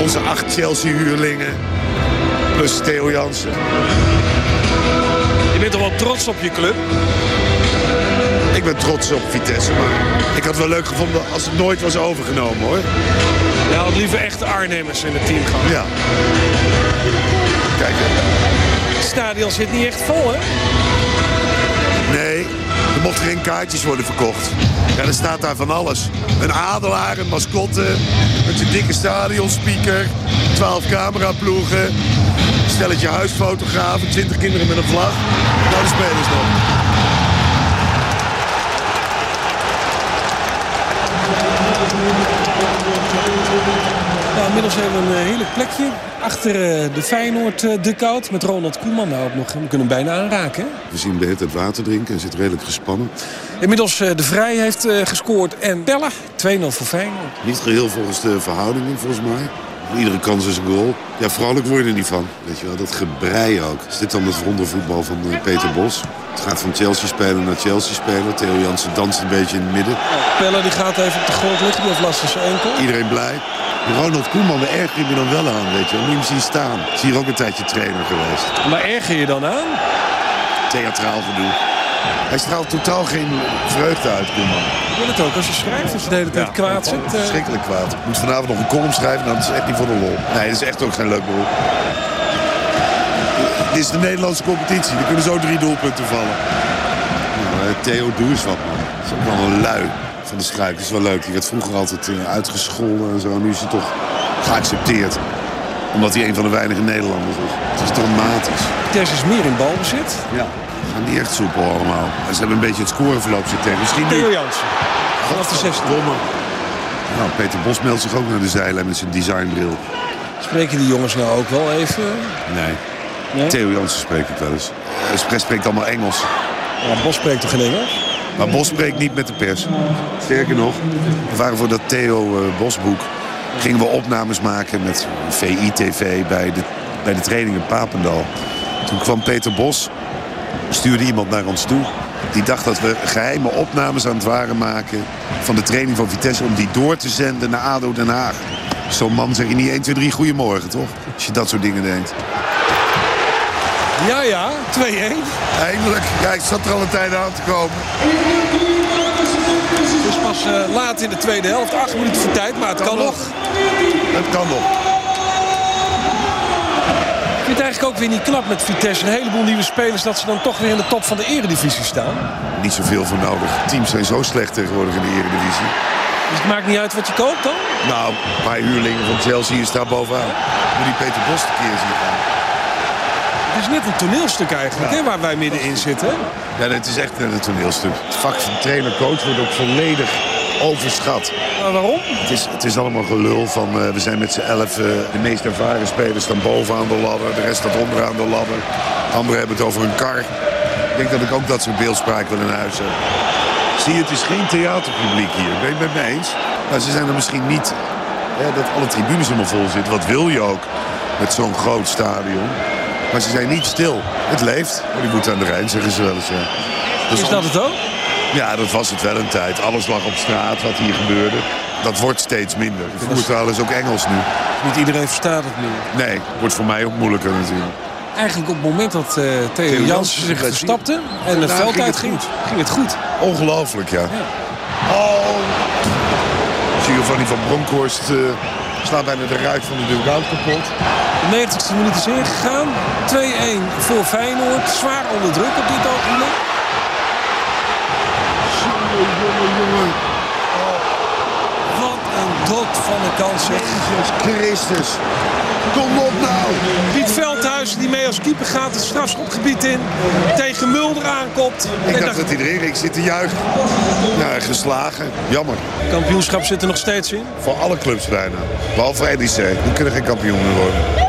Onze acht Chelsea-huurlingen. Plus Theo Jansen. Je bent toch wel trots op je club? Ik ben trots op Vitesse, maar ik had het wel leuk gevonden als het nooit was overgenomen hoor. Je had liever echte Arnhemmers in het team gehad. Ja. Kijk. Het stadion zit niet echt vol, hè? Nee, er mochten geen kaartjes worden verkocht. Ja, er staat daar van alles. Een adelaar, een mascotte, met een dikke stadionspeaker, 12 cameraploegen, stelletje huisfotografen, 20 kinderen met een vlag. Nou, de spelers nog. Nou, inmiddels hebben we een uh, heerlijk plekje achter uh, de Feyenoord uh, dugout met Ronald Koeman. Nou, ook nog, we kunnen hem bijna aanraken. Hè? We zien hem de hele tijd water drinken en zit redelijk gespannen. Inmiddels De Vrij heeft gescoord en Pelle. 2-0 voor Feyenoord. Niet geheel volgens de verhoudingen, volgens mij. Iedere kans is een goal. Ja, vrolijk word je er niet van. Weet je wel, dat gebrei ook. Is dit dan het wondervoetbal van Peter Bos? Het gaat van Chelsea-speler naar Chelsea-speler. Theo Jansen danst een beetje in het midden. Pelle die gaat even op de grond liggen. Die heeft last van zijn enkel. Iedereen blij. Ronald Koeman, daar erger je me dan wel aan, weet je je hem zien staan. Is hier ook een tijdje trainer geweest. Maar erger je dan aan? Theatraal gedoe. Hij straalt totaal geen vreugde uit, Koeman. Ik wil het ook als je schrijft, als je de hele tijd ja, kwaad zit. Uh... Verschrikkelijk kwaad. Ik moet vanavond nog een column schrijven, nou, dat is echt niet voor de lol. Nee, dat is echt ook geen leuk beroep. Dit is de Nederlandse competitie. Er kunnen zo drie doelpunten vallen. Nou, Theo, doe eens wat, man. Dat is ook wel een lui van de struik. Dat is wel leuk. Die werd vroeger altijd uh, uitgescholden en zo. Nu is hij toch geaccepteerd. Omdat hij een van de weinige Nederlanders is. Het is dramatisch. Vitesse is meer in balbezit. Ja. Gaan die echt soepel allemaal. En ze hebben een beetje het scoreverloop zitten tegen. Misschien nu... Theo Jansen. Vanaf de 16. Domme. Nou, Peter Bos meldt zich ook naar de zijlijn met zijn designbril. Spreken die jongens nou ook wel even? Nee. Nee? Theo Jansen spreekt het wel eens. Hij spreekt allemaal Engels. Ja, Bos spreekt toch geen Engels? Maar Bos spreekt niet met de pers. Sterker nog, we waren voor dat Theo eh, Bosboek... gingen we opnames maken met VI-TV bij de, bij de training in Papendal. Toen kwam Peter Bos, stuurde iemand naar ons toe... die dacht dat we geheime opnames aan het waren maken... van de training van Vitesse om die door te zenden naar ADO Den Haag. Zo'n man zeg je niet 1, 2, 3 goedemorgen, toch? Als je dat soort dingen denkt. Ja, ja, 2-1. Eindelijk. Ja, ik zat er al een tijd aan te komen. Dus pas eh, laat in de tweede helft. Acht minuten voor tijd, maar het kan, nog. Het kan nog. Ik vind het eigenlijk ook weer niet knap met Vitesse. Een heleboel nieuwe spelers dat ze dan toch weer in de top van de eredivisie staan. Niet zoveel voor nodig. Teams zijn zo slecht tegenwoordig in de eredivisie. Dus het maakt niet uit wat je koopt dan? Nou, een paar huurlingen van Chelsea is daar bovenaan. Moet die Peter Bos de keer zien gaan. Het is net een toneelstuk eigenlijk, Ja. hè, waar wij middenin zitten. Ja, het is echt net een toneelstuk. Het vak van trainer-coach wordt ook volledig overschat. Maar waarom? Het is, het is allemaal gelul van eh, we zijn met z'n elf. eh, de meest ervaren spelers staan bovenaan de ladder. De rest staat onderaan de ladder. Anderen hebben het over een kar. Ik denk dat ik ook dat soort beeldspraak wel in huis heb. Zie je, het is geen theaterpubliek hier. Ben je het met me eens? Maar ze zijn er misschien niet hè, dat alle tribunes helemaal vol zitten. Wat wil je ook met zo'n groot stadion? Maar ze zijn niet stil. Het leeft. Maar die moet aan de Rijn, zeggen ze wel eens. Ja. Is dat het ook? Ja, dat was het wel een tijd. Alles lag op straat, wat hier gebeurde. Dat wordt steeds minder. Ik vermoed trouwens ook Engels nu. Niet iedereen verstaat het nu. Nee, wordt voor mij ook moeilijker natuurlijk. Eigenlijk op het moment dat eh Theo, Theo Jansen zich verstapte en het Daarna veld ging uitging, ging het goed. Ongelooflijk, ja. Oh! Giovanni van Bronckhorst eh, slaat bijna de ruit van de dugout kapot. De 90ste minuut is ingegaan. 2-1 voor Feyenoord. Zwaar onder druk op dit ogenblik. Jongen, jongen, jongen. Wat een dot van de kans. zeg. Jezus Christus. Kom op nou. Piet Die mee als keeper gaat het strafschopgebied in. Tegen Mulder aankomt. Ik En dacht dat hij erin ging zitten juichen. Ja, geslagen. Jammer. Kampioenschap zit er nog steeds in. Voor alle clubs bijna. Behalve RDC. Die kunnen geen kampioen meer worden.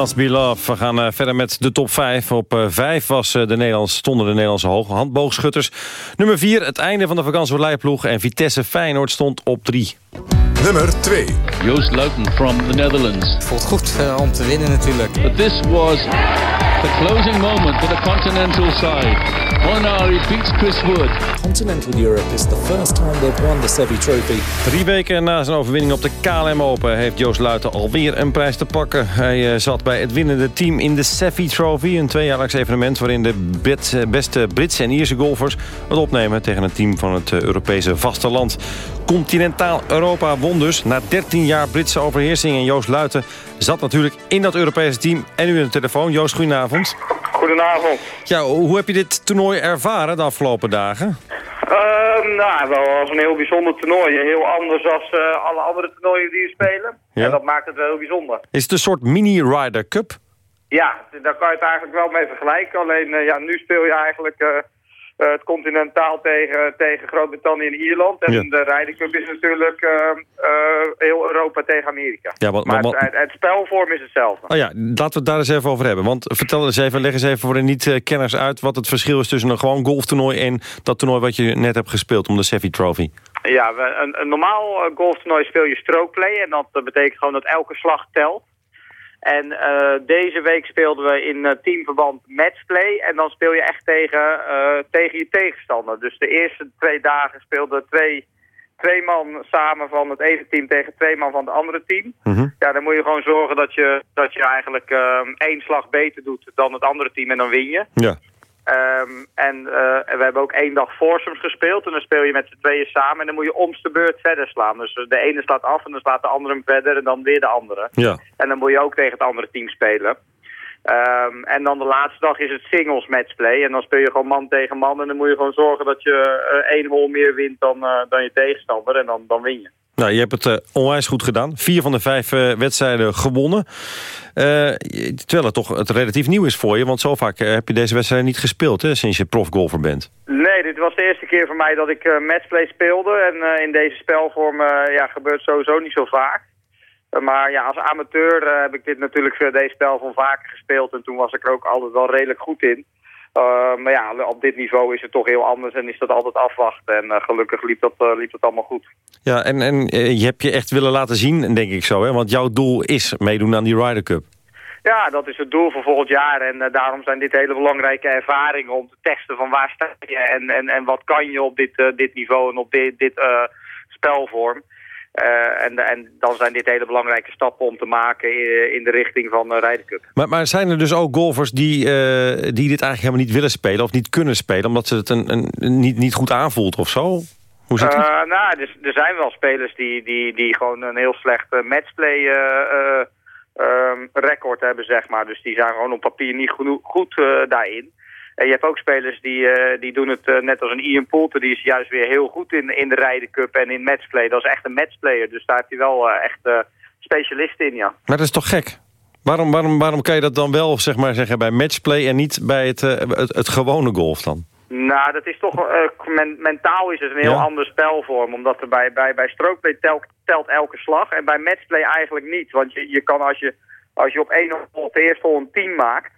Must Be Love. We gaan eh, verder met de top 5. Op 5 was, eh, de Nederlands, stonden de Nederlandse hoge handboogschutters. Nummer 4, het einde van de vakantie voor Leiploeg. En Vitesse Feyenoord stond op 3. Nummer 2. Joost Luiten from the Netherlands. Voelt goed eh, om te winnen natuurlijk. But this was the closing moment for the continental side. Monari beats Chris Wood. Continental Europe is the first time they've won the Sevi Trophy. Drie weken na zijn overwinning op de KLM Open... heeft Joost Luiten alweer een prijs te pakken. Hij eh, zat bij het winnende team in de Sevi Trophy... een tweejaarlijks evenement waarin de bet- eh, beste Britse en Ierse golfers... het opnemen tegen een team van het eh, Europese vasteland. Continentaal Europa won dus na 13 jaar Britse overheersing. En Joost Luiten zat natuurlijk in dat Europese team. En nu in de telefoon. Joost, goedenavond. Goedenavond. Ja, hoe heb je dit toernooi ervaren de afgelopen dagen? Ehm, nou, wel als een heel bijzonder toernooi. Heel anders dan alle andere toernooien die we spelen. Ja. En dat maakt het wel heel bijzonder. Is het een soort mini-Ryder Cup? Ja, daar kan je het eigenlijk wel mee vergelijken. Alleen eh, ja, nu speel je eigenlijk eh, het continentaal tegen, tegen Groot-Brittannië en Ierland. En Ja. de Ryder Cup is natuurlijk eh, eh, heel Europa tegen Amerika. Ja, wat- maar het, spelvorm is hetzelfde. Oh ja, laten we het daar eens even over hebben. Want vertel eens even, leg eens even voor de niet-kenners uit... wat het verschil is tussen een gewoon golftoernooi... en dat toernooi wat je net hebt gespeeld om de Sevi Trophy. Ja, een, een normaal eh, golftoernooi speel je stroke play. En dat betekent gewoon dat elke slag telt. En eh, deze week speelden we in eh, teamverband matchplay. En dan speel je echt tegen, eh, tegen je tegenstander. Dus de eerste twee dagen speelden twee, twee man samen van het ene team tegen twee man van het andere team. Ja, dan moet je gewoon zorgen dat je, dat je eigenlijk eh, één slag beter doet dan het andere team en dan win je. Ja. Ehm, en eh, we hebben ook één dag foursomes gespeeld. En dan speel je met z'n tweeën samen. En dan moet je om de beurt verder slaan. Dus de ene slaat af en dan slaat de andere hem verder. En dan weer de andere. Ja. En dan moet je ook tegen het andere team spelen. Ehm, en dan de laatste dag is het singles matchplay. En dan speel je gewoon man tegen man. En dan moet je gewoon zorgen dat je eh, één hole meer wint dan, eh, dan je tegenstander. En dan, dan win je. Nou, je hebt het eh, onwijs goed gedaan. Vier van de vijf eh, wedstrijden gewonnen. Eh, terwijl het toch het relatief nieuw is voor je. Want zo vaak heb je deze wedstrijd niet gespeeld hè, sinds je profgolfer bent. Nee, dit was de eerste keer voor mij dat ik matchplay speelde. En in deze spelvorm ja, gebeurt sowieso niet zo vaak. Maar ja, als amateur heb ik dit natuurlijk deze spelvorm vaker gespeeld. En toen was ik er ook altijd wel redelijk goed in. Eh, maar ja, op dit niveau is het toch heel anders en is dat altijd afwachten. En eh, gelukkig liep dat, eh, liep dat allemaal goed. Ja, en, en je hebt je echt willen laten zien, denk ik zo. Hè? Want jouw doel is meedoen aan die Ryder Cup. Ja, dat is het doel voor volgend jaar. En daarom zijn dit hele belangrijke ervaringen om te testen van waar sta je en, en, en wat kan je op dit, dit niveau en op dit, dit spelvorm. Eh, en, en dan zijn dit hele belangrijke stappen om te maken in, in de richting van de Ryder Cup. Maar, maar zijn er dus ook golfers die, eh, die dit eigenlijk helemaal niet willen spelen... of niet kunnen spelen, omdat ze het een, een, niet, niet goed aanvoelt of zo? Hoe zit het? Eh, nou, er, er zijn wel spelers die, die, die gewoon een heel slecht eh, matchplay eh, eh, ehm, record hebben, zeg maar. Dus die zijn gewoon op papier niet goed eh, daarin. En je hebt ook spelers die, eh, die doen het eh, net als een Ian Poulter. Die is juist weer heel goed in, in de Ryder Cup en in matchplay. Dat is echt een matchplayer. Dus daar heeft hij wel eh, echt specialisten in, ja. Maar dat is toch gek? Waarom, waarom, waarom kan je dat dan wel zeg maar, zeggen bij matchplay... en niet bij het, het, het gewone golf dan? Nou, dat is toch, men- mentaal is het een heel Ja. ander spelvorm. Omdat er bij, bij, bij strokeplay telt, telt elke slag en bij matchplay eigenlijk niet. Want je, je kan als je, als je op één hol op de eerste hol een 10 maakt...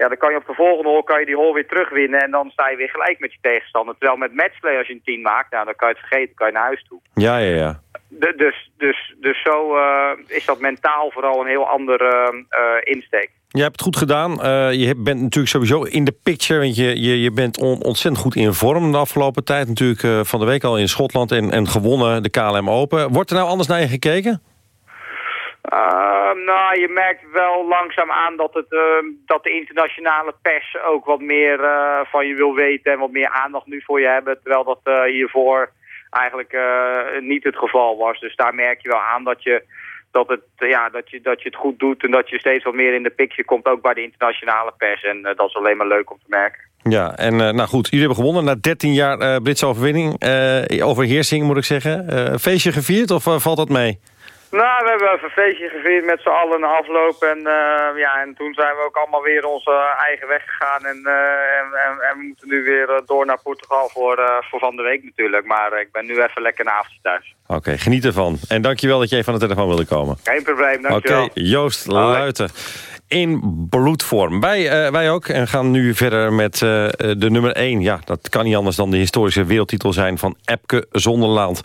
Ja, dan kan je op de volgende hol kan je die hol weer terugwinnen en dan sta je weer gelijk met je tegenstander. Terwijl met matchplay als je een 10 maakt, nou, dan kan je het vergeten, kan je naar huis toe. Ja, ja, ja. De- dus, dus, dus zo eh, is dat mentaal vooral een heel andere eh, insteek. Je hebt het goed gedaan. Eh, je bent natuurlijk sowieso in de picture. Want je, je, je bent on- ontzettend goed in vorm de afgelopen tijd. Natuurlijk eh, van de week al in Schotland en, en gewonnen de KLM Open. Wordt er nou anders naar je gekeken? Uh, nou, je merkt wel langzaam aan dat, het, uh, dat de internationale pers ook wat meer uh, van je wil weten en wat meer aandacht nu voor je hebben. Terwijl dat uh, hiervoor eigenlijk niet het geval was. Dus daar merk je wel aan dat je, dat, het, ja, dat, je, dat je het goed doet en dat je steeds wat meer in de picture komt, ook bij de internationale pers. En dat is alleen maar leuk om te merken. Ja, en nou goed, jullie hebben gewonnen na 13 jaar Britse overwinning. overheersing moet ik zeggen. feestje gevierd of valt dat mee? Nou, we hebben even een feestje gevierd met z'n allen na afloop. En, uh, ja, en toen zijn we ook allemaal weer onze eigen weg gegaan. En, uh, en, en, en, we moeten nu weer door naar Portugal voor, uh, voor van de week natuurlijk. Maar ik ben nu even lekker een avondje thuis. Oké, okay, geniet ervan. En dankjewel dat je even van de telefoon wilde komen. Geen probleem, dankjewel. Oké, okay, Joost Luiten in bloedvorm. Wij, uh, wij ook en gaan nu verder met uh, de nummer 1. Ja, dat kan niet anders dan de historische wereldtitel zijn van Epke Zonderland.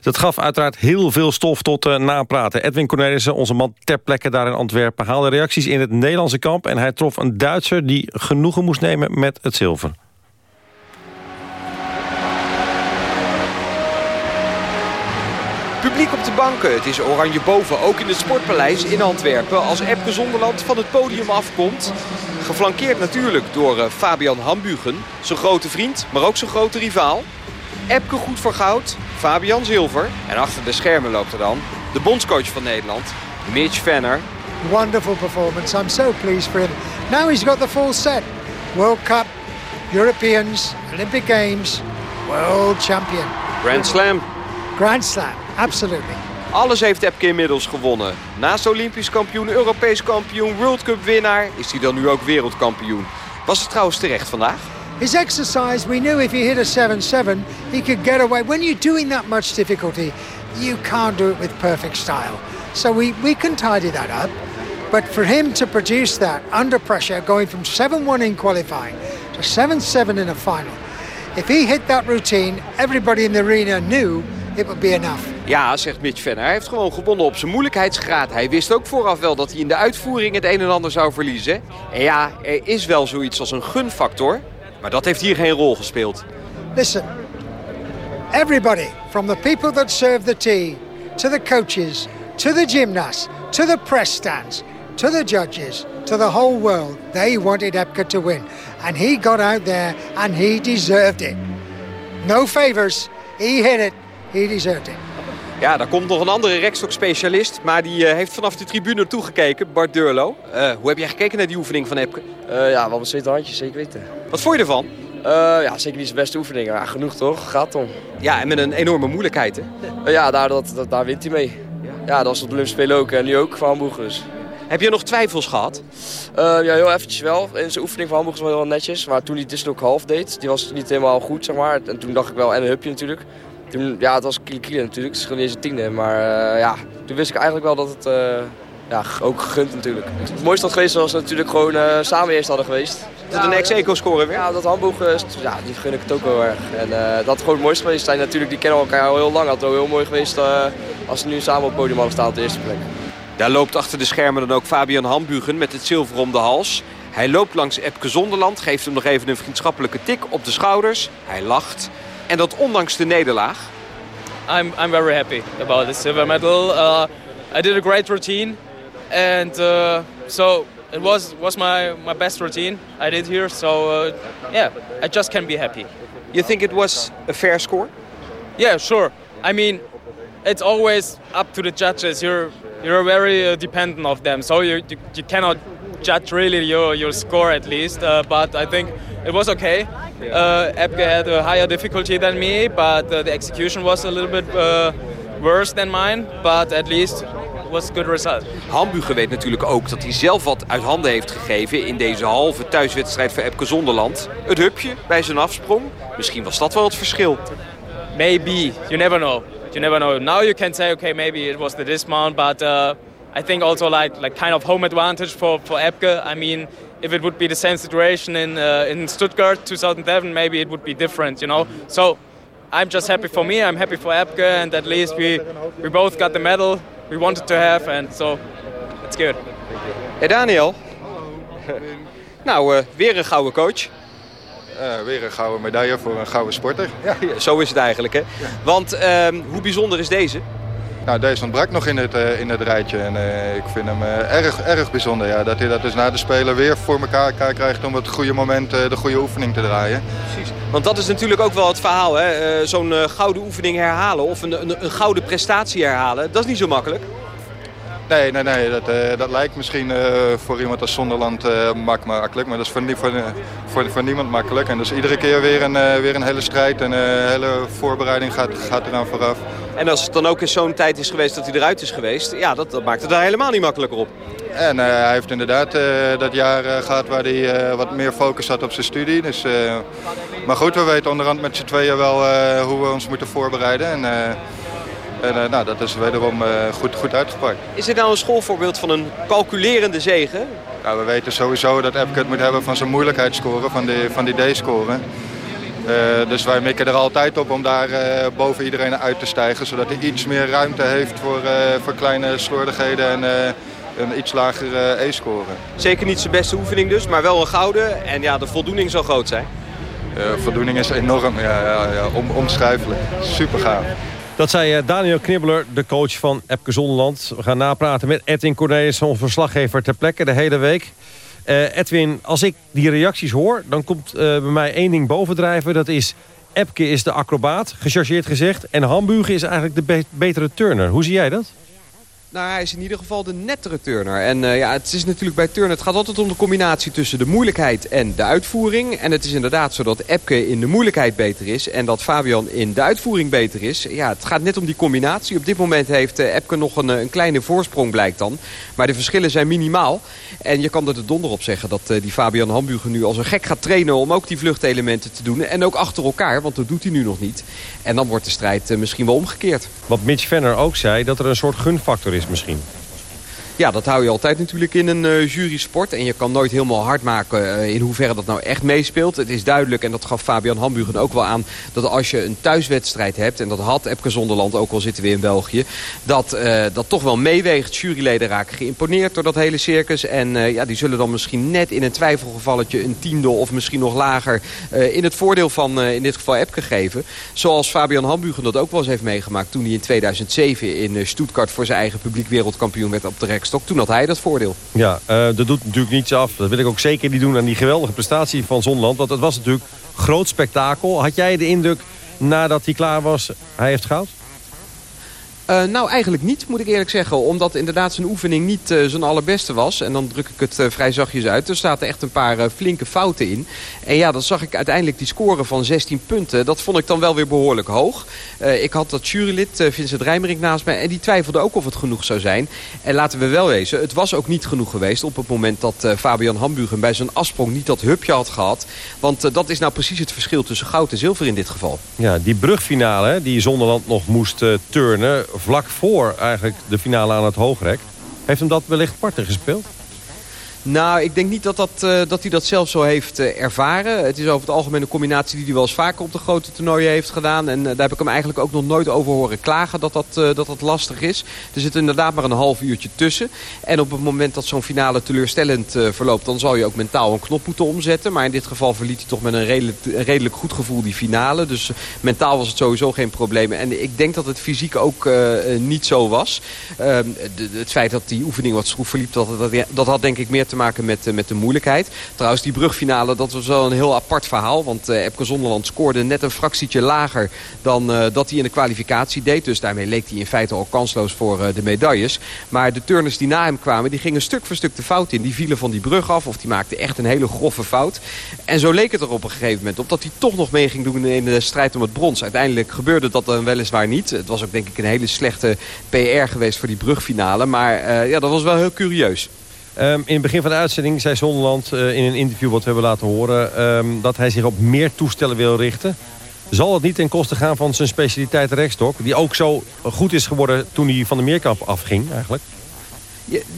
Dat gaf uiteraard heel veel stof tot napraten. Edwin Cornelissen, onze man ter plekke daar in Antwerpen... haalde reacties in het Nederlandse kamp... en hij trof een Duitser die genoegen moest nemen met het zilver. Publiek op de banken. Het is oranje boven, ook in het Sportpaleis in Antwerpen. Als Epke Zonderland van het podium afkomt. Geflankeerd natuurlijk door uh, Fabian Hambugen. Zijn grote vriend, maar ook zijn grote rivaal. Epke goed voor goud, Fabian zilver. En achter de schermen loopt er dan de bondscoach van Nederland, Mitch Venner. Wonderful performance. I'm so pleased for him. Now he's got the full set. World Cup, Europeans, Olympic Games, World Champion. Grand Slam. Grand Slam, absolutely. Alles heeft Epke inmiddels gewonnen. Naast Olympisch kampioen, Europees kampioen, World Cup winnaar... is hij dan nu ook wereldkampioen. Was het trouwens terecht vandaag? His exercise, we knew if he hit a 7-7, he could get away. When you're doing that much difficulty, you can't do it with perfect style. So we, we can tidy that up. But for him to produce that under pressure, going from 7-1 in qualifying to 7-7 in a final, if he hit that routine, everybody in the arena knew enough. Ja, zegt Mitch Venner. Hij heeft gewoon gewonnen op zijn moeilijkheidsgraad. Hij wist ook vooraf wel dat hij in de uitvoering het een en ander zou verliezen. En ja, er is wel zoiets als een gunfactor. Maar dat heeft hier geen rol gespeeld. Listen, everybody, from the people that serve the tea, to the coaches, to the gymnasts, to the press stands, to the judges, to the whole world, they wanted Epke to win. And he got out there and he deserved it. No favors, he hit it, Ja, daar komt nog een andere rekstok-specialist, maar die uh, heeft vanaf de tribune toegekeken, Bart Durlo. Uh, hoe heb jij gekeken naar die oefening van Epke? Uh, ja, wel met zwete handjes, zeker weten. Wat vond je ervan? ja, zeker niet zijn beste oefening. Ja, genoeg toch? Gaat om. Ja, en met een enorme moeilijkheid, hè? ja, daar, dat, dat, daar wint hij mee. Ja, ja dat was op de Olympische Spelen ook en nu ook van Hamburgers. Heb je nog twijfels gehad? ja, heel eventjes wel. In zijn oefening van Hamburgers was wel heel netjes. Maar toen hij het ook half deed, die was niet helemaal goed, zeg maar. En toen dacht ik wel, en een hupje natuurlijk. Toen, ja, het was kilo kilo natuurlijk, het is gewoon een tiende. Maar uh, ja, toen wist ik eigenlijk wel dat het uh, ja, ook gegund natuurlijk. Het mooiste had geweest was natuurlijk gewoon uh, samen eerst hadden geweest. Dat een ex-eco scoren weer? Ja, dat Hamburg, ja, die gun ik het ook wel erg. En dat gewoon het mooiste geweest zijn natuurlijk, die kennen elkaar al heel lang. Het had wel heel mooi geweest als ze nu samen op het podium hadden staan op de eerste plek. Daar loopt achter de schermen dan ook Fabian Hambugen met het zilver om de hals. Hij loopt langs Epke Zonderland, geeft hem nog even een vriendschappelijke tik op de schouders. Hij lacht. En dat ondanks de nederlaag. I'm, I'm very happy about the silver medal. Uh, I did a great routine, and uh, so it was was my, my best routine I did here. So uh, yeah, I just can be happy. You think it was a fair score? Yeah, sure. I mean, it's always up to the judges. You're you're very uh, dependent of them, so you, you, you cannot judge really your your score at least. Uh, but I think it was okay. Uh, Epke had a higher difficulty than me, but uh, the execution was a little bit uh, worse than mine. But at least was a good result. Hambugen weet natuurlijk ook dat hij zelf wat uit handen heeft gegeven in deze halve thuiswedstrijd voor Epke Zonderland. Het hupje bij zijn afsprong. Misschien was dat wel het verschil. Maybe. You never know. You never know. Now you can say, okay, maybe it was the dismount, but uh, I think also like like kind of home advantage for for Epke. I mean, if it would be the same situation in uh, in Stuttgart 2011, maybe it would be different, you know. So I'm just happy for me. I'm happy for Epke, and at least we we both got the medal we wanted to have, and so it's good. Hey Daniel. nou, uh, weer een gouden coach. Uh, weer een gouden medaille voor een gouden sporter. Ja. Zo is het eigenlijk, hè? Want uh, hoe bijzonder is deze? Nou, deze ontbrak nog in het, uh, in het rijtje. En uh, ik vind hem uh, erg, erg bijzonder. Ja, dat hij dat dus na de Spelen weer voor elkaar krijgt... om het goede moment de goede oefening te draaien. Precies. Want dat is natuurlijk ook wel het verhaal. hè? Zo'n gouden oefening herhalen of een, een, gouden prestatie herhalen. Dat is niet zo makkelijk. Nee, nee, nee. Dat, dat lijkt misschien voor iemand als Zonderland makkelijk. Maar dat is voor, voor, voor, voor, niemand makkelijk. En dus iedere keer weer een, weer een hele strijd en een hele voorbereiding gaat, gaat eraan vooraf. En als het dan ook in zo'n tijd is geweest dat hij eruit is geweest... ja, dat, dat maakt het daar helemaal niet makkelijker op. En uh, hij heeft inderdaad uh, dat jaar uh, gehad waar hij wat meer focus had op zijn studie. Dus, maar goed, we weten onderhand met z'n tweeën wel hoe we ons moeten voorbereiden. En, en nou, dat is wederom goed, goed uitgepakt. Is dit nou een schoolvoorbeeld van een calculerende zegen? Nou, we weten sowieso dat Epke het moet hebben van zijn moeilijkheidsscore, van die, van die D-score. Uh, dus wij mikken er altijd op om daar boven iedereen uit te stijgen. Zodat hij iets meer ruimte heeft voor, voor kleine slordigheden en een iets lagere E-score. Zeker niet zijn beste oefening dus, maar wel een gouden. En ja, de voldoening zal groot zijn. Voldoening is enorm, ja, ja, ja omschrijfelijk. Super gaaf. Dat zei Daniel Knibbeler, de coach van Epke Zonderland. We gaan napraten met Edwin Cornelis, onze verslaggever ter plekke de hele week. Uh, Edwin, als ik die reacties hoor, dan komt uh, bij mij één ding bovendrijven. Dat is, Epke is de acrobaat, gechargeerd gezegd. En Hamburger is eigenlijk de be betere turner. Hoe zie jij dat? Nou, hij is in ieder geval de nettere turner. En uh, ja, het is natuurlijk bij turnen, het gaat altijd om de combinatie tussen de moeilijkheid en de uitvoering. En het is inderdaad zo dat Epke in de moeilijkheid beter is en dat Fabian in de uitvoering beter is. Ja, het gaat net om die combinatie. Op dit moment heeft uh, Epke nog een, een, kleine voorsprong, blijkt dan. Maar de verschillen zijn minimaal. En je kan er de donder op zeggen dat die Fabian Hamburger nu als een gek gaat trainen om ook die vluchtelementen te doen. En ook achter elkaar, want dat doet hij nu nog niet. En dan wordt de strijd misschien wel omgekeerd. Wat Mitch Venner ook zei, dat er een soort gunfactor is is misschien. Ja, dat hou je altijd natuurlijk in een uh, jurysport. En je kan nooit helemaal hard maken uh, in hoeverre dat nou echt meespeelt. Het is duidelijk, en dat gaf Fabian Hamburgen ook wel aan... dat als je een thuiswedstrijd hebt, en dat had Epke Zonderland ook al zitten we in België... dat uh, dat toch wel meeweegt. Juryleden raken geïmponeerd door dat hele circus. En ja, die zullen dan misschien net in een twijfelgevalletje een tiende of misschien nog lager... in het voordeel van in dit geval Epke geven. Zoals Fabian Hamburgen dat ook wel eens heeft meegemaakt... toen hij in 2007 in Stuttgart voor zijn eigen publiek wereldkampioen werd op de Toen had hij dat voordeel. Ja, uh, dat doet natuurlijk niets af. Dat wil ik ook zeker niet doen aan die geweldige prestatie van Zonland. Want het was natuurlijk groot spektakel. Had jij de indruk nadat hij klaar was, hij heeft goud? Uh, nou, eigenlijk niet, moet ik eerlijk zeggen. Omdat inderdaad zijn oefening niet uh, zijn allerbeste was. En dan druk ik het uh, vrij zachtjes uit. Er zaten echt een paar flinke fouten in. En ja, dan zag ik uiteindelijk die score van 16 punten. Dat vond ik dan wel weer behoorlijk hoog. ik had dat jurylid, Vincent Rijmerink, naast mij. En die twijfelde ook of het genoeg zou zijn. En laten we wel wezen, het was ook niet genoeg geweest... op het moment dat Fabian Hamburgen bij zijn afsprong niet dat hupje had gehad. Want dat is nou precies het verschil tussen goud en zilver in dit geval. Ja, die brugfinale die Zonderland nog moest turnen vlak voor eigenlijk de finale aan het Hoogrek. Heeft hem dat wellicht parten gespeeld? Nou, ik denk niet dat, dat, uh, dat hij dat zelf zo heeft uh, ervaren. Het is over het algemeen een combinatie die hij wel eens vaker op de grote toernooien heeft gedaan. En uh, daar heb ik hem eigenlijk ook nog nooit over horen klagen dat dat, dat dat lastig is. Er zit inderdaad maar een half uurtje tussen. En op het moment dat zo'n finale teleurstellend verloopt... dan zal je ook mentaal een knop moeten omzetten. Maar in dit geval verliet hij toch met een redelijk, redelijk goed gevoel die finale. Dus mentaal was het sowieso geen probleem. En ik denk dat het fysiek ook niet zo was. Ehm, het feit dat die oefening wat schroef verliep... dat, dat, dat had denk ik meer te maken met, eh, met de moeilijkheid. Trouwens, die brugfinale, dat was wel een heel apart verhaal. Want uh, Epke Zonderland scoorde net een fractietje lager dan uh, dat hij in de kwalificatie deed. Dus daarmee leek hij in feite al kansloos voor de medailles. Maar de turners die na hem kwamen, die gingen stuk voor stuk de fout in. Die vielen van die brug af of die maakten echt een hele grove fout. En zo leek het er op een gegeven moment op dat hij toch nog mee ging doen in de strijd om het brons. Uiteindelijk gebeurde dat dan weliswaar niet. Het was ook denk ik een hele slechte PR geweest voor die brugfinale. Maar ja, dat was wel heel curieus. Um, in het begin van de uitzending zei Zonderland uh, in een interview wat we hebben laten horen... Um, dat hij zich op meer toestellen wil richten. Zal het niet ten koste gaan van zijn specialiteit rekstok... die ook zo goed is geworden toen hij van de meerkamp afging eigenlijk?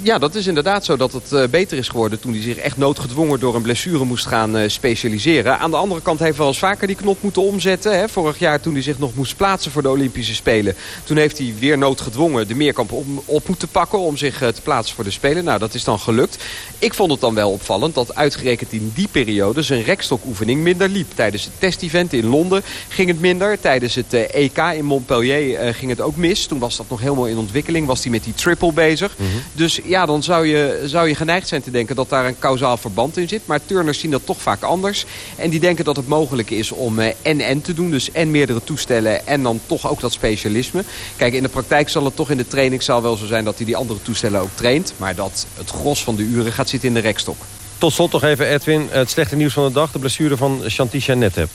Ja, dat is inderdaad zo dat het uh, beter is geworden... toen hij zich echt noodgedwongen door een blessure moest gaan uh, specialiseren. Aan de andere kant heeft hij wel eens vaker die knop moeten omzetten. Hè? Vorig jaar toen hij zich nog moest plaatsen voor de Olympische Spelen... toen heeft hij weer noodgedwongen de meerkamp op, moeten pakken... om zich uh, te plaatsen voor de Spelen. Nou, dat is dan gelukt. Ik vond het dan wel opvallend dat uitgerekend in die periode... zijn rekstokoefening minder liep. Tijdens het testevent in Londen ging het minder. Tijdens het EK in Montpellier ging het ook mis. Toen was dat nog helemaal in ontwikkeling. Was hij met die triple bezig. -hmm. Dus ja, dan zou je, zou je geneigd zijn te denken dat daar een kausaal verband in zit. Maar turners zien dat toch vaak anders. En die denken dat het mogelijk is om en-en te doen. Dus en meerdere toestellen en dan toch ook dat specialisme. Kijk, in de praktijk zal het toch in de trainingszaal wel zo zijn dat hij die andere toestellen ook traint. Maar dat het gros van de uren gaat zitten in de rekstok. Tot slot nog even, Edwin, het slechte nieuws van de dag. De blessure van Chantisha Netheb.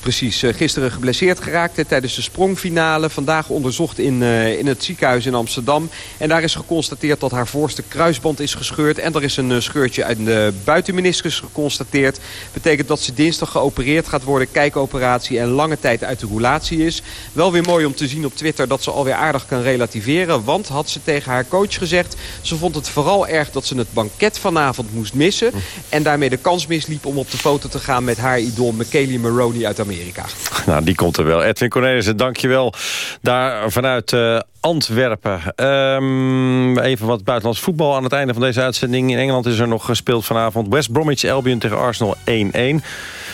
Precies, gisteren geblesseerd geraakt tijdens de sprongfinale. Vandaag onderzocht in, uh, in het ziekenhuis in Amsterdam. En daar is geconstateerd dat haar voorste kruisband is gescheurd. En er is een uh, scheurtje uit de buitenmeniscus geconstateerd. Betekent dat ze dinsdag geopereerd gaat worden. Kijkoperatie en lange tijd uit de roulatie is. Wel weer mooi om te zien op Twitter dat ze alweer aardig kan relativeren. Want had ze tegen haar coach gezegd... ze vond het vooral erg dat ze het banket vanavond moest missen. En daarmee de kans misliep om op de foto te gaan met haar idool Michaeli Maroney uit Amerika. Amerika. Nou, die komt er wel. Edwin Cornelissen, dankjewel. Daar vanuit uh, Antwerpen. Um, even wat buitenlands voetbal aan het einde van deze uitzending. In Engeland is er nog gespeeld vanavond. West Bromwich Albion tegen Arsenal 1-1.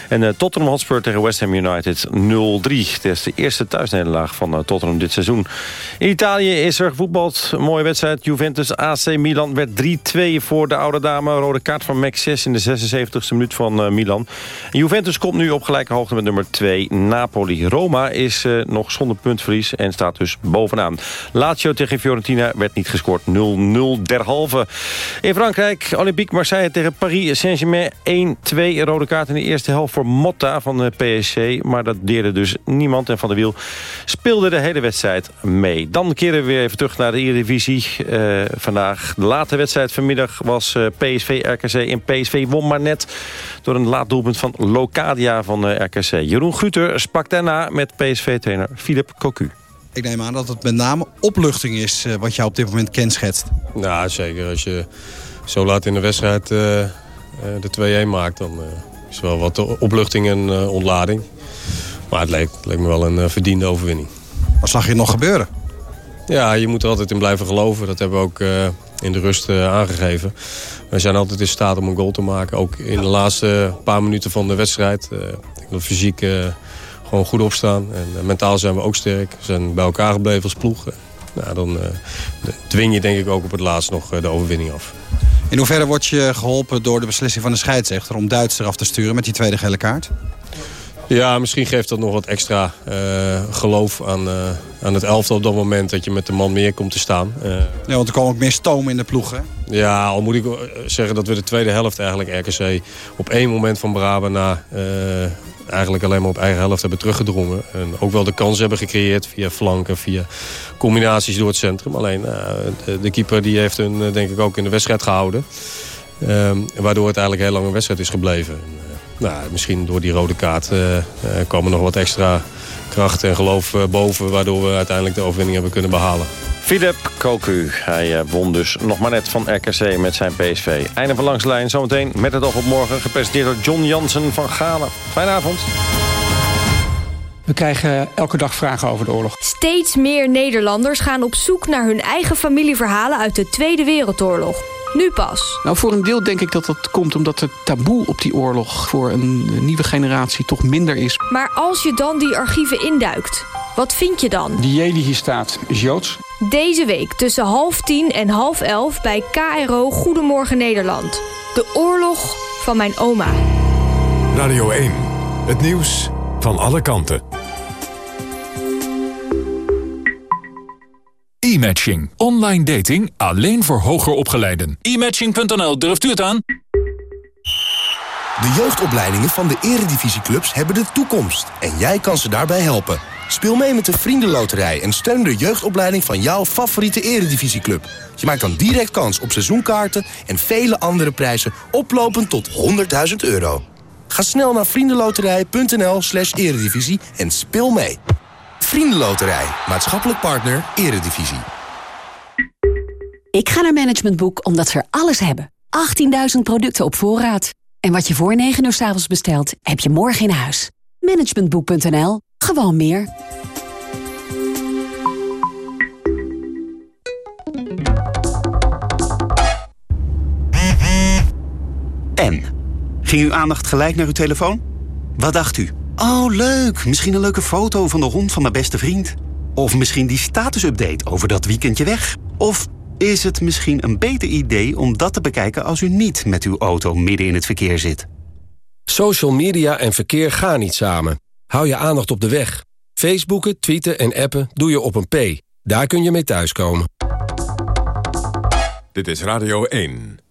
En uh, Tottenham Hotspur tegen West Ham United 0-3. Het is de eerste thuisnederlaag van uh, Tottenham dit seizoen. In Italië is er gevoetbald. Mooie wedstrijd. Juventus AC Milan werd 3-2 voor de oude dame. Rode kaart van Max 6 in de 76e minuut van uh, Milan. En Juventus komt nu op gelijke hoogte met nummer 2 Napoli. Roma is nog zonder puntverlies en staat dus bovenaan. Lazio tegen Fiorentina werd niet gescoord. 0-0 derhalve. In Frankrijk, Olympique Marseille tegen Paris Saint-Germain 1-2. Rode kaart in de eerste helft voor Motta van de PSG. Maar dat deerde dus niemand. En Van der Wiel speelde de hele wedstrijd mee. Dan keren we weer even terug naar de Eredivisie. Uh, vandaag de late wedstrijd vanmiddag was uh, PSV-RKC. En PSV won maar net door een laat doelpunt van Locadia van RKC. Jeroen Guter sprak daarna met PSV-trainer Philip Cocu. Ik neem aan dat het met name opluchting is wat jou op dit moment kenschetst. Ja, zeker. Als je zo laat in de wedstrijd de 2-1 maakt... dan is wel wat opluchting en uh, ontlading. Maar het leek, leek me wel een uh, verdiende overwinning. Wat zag je nog gebeuren? Ja, je moet er altijd in blijven geloven. Dat hebben we ook uh, in de rust aangegeven. We zijn altijd in staat om een goal te maken. Ook in de laatste paar minuten van de wedstrijd. ik dat fysiek gewoon goed opstaan. En mentaal zijn we ook sterk. We zijn bij elkaar gebleven als ploeg. Nou, dan dwing je denk ik ook op het laatst nog de overwinning af. In hoeverre word je geholpen door de beslissing van de scheidsrechter... om Duits eraf te sturen met die tweede gele kaart? Ja, misschien geeft dat nog wat extra uh, geloof aan, uh, aan het elftal op dat moment... dat je met de man meer komt te staan. Uh, ja, want er kwam ook meer stoom in de ploeg, hè? Ja, al moet ik zeggen dat we de tweede helft eigenlijk RKC... op één moment van Brabant na eigenlijk alleen maar op eigen helft hebben teruggedrongen. En ook wel de kans hebben gecreëerd via flanken, via combinaties door het centrum. Alleen de, de, keeper die heeft hun denk ik ook in de wedstrijd gehouden. Um, waardoor het eigenlijk heel lang een wedstrijd is gebleven. Nou, misschien door die rode kaart er nog wat extra kracht en geloof boven... waardoor we uiteindelijk de overwinning hebben kunnen behalen. Philip Koku, hij won dus nog maar net van RKC met zijn PSV. Einde van langs de lijn, zometeen met het oog op morgen... gepresenteerd door John Jansen van Galen. Fijne avond. We krijgen elke dag vragen over de oorlog. Steeds meer Nederlanders gaan op zoek naar hun eigen familieverhalen... uit de Tweede Wereldoorlog. Nu pas. Nou, voor een deel denk ik dat dat komt omdat het taboe op die oorlog... voor een nieuwe generatie toch minder is. Maar als je dan die archieven induikt, wat vind je dan? Die J die hier staat is Joods. Deze week tussen half tien en half elf bij KRO Goedemorgen Nederland. De oorlog van mijn oma. Radio 1. Het nieuws van alle kanten. E-matching. Online dating alleen voor hoger opgeleiden. E-matching.nl, durft u het aan? De jeugdopleidingen van de eredivisieclubs hebben de toekomst. En jij kan ze daarbij helpen. Speel mee met de Vriendenloterij en steun de jeugdopleiding van jouw favoriete eredivisieclub. Je maakt dan direct kans op seizoenkaarten en vele andere prijzen oplopend tot 100.000 euro. Ga snel naar vriendenloterij.nl slash eredivisie en speel mee. Vriendenloterij, maatschappelijk partner, eredivisie. Ik ga naar Management Boek omdat ze er alles hebben. 18.000 producten op voorraad. En wat je voor 9 uur s avonds bestelt, heb je morgen in huis. Managementboek.nl. Gewoon meer. En? Ging uw aandacht gelijk naar uw telefoon? Wat dacht u? Oh, leuk. Misschien een leuke foto van de hond van mijn beste vriend. Of misschien die statusupdate over dat weekendje weg. Of is het misschien een beter idee om dat te bekijken als u niet met uw auto midden in het verkeer zit? Social media en verkeer gaan niet samen. Hou je aandacht op de weg. Facebooken, tweeten en appen doe je op een P. Daar kun je mee thuiskomen. Dit is Radio 1.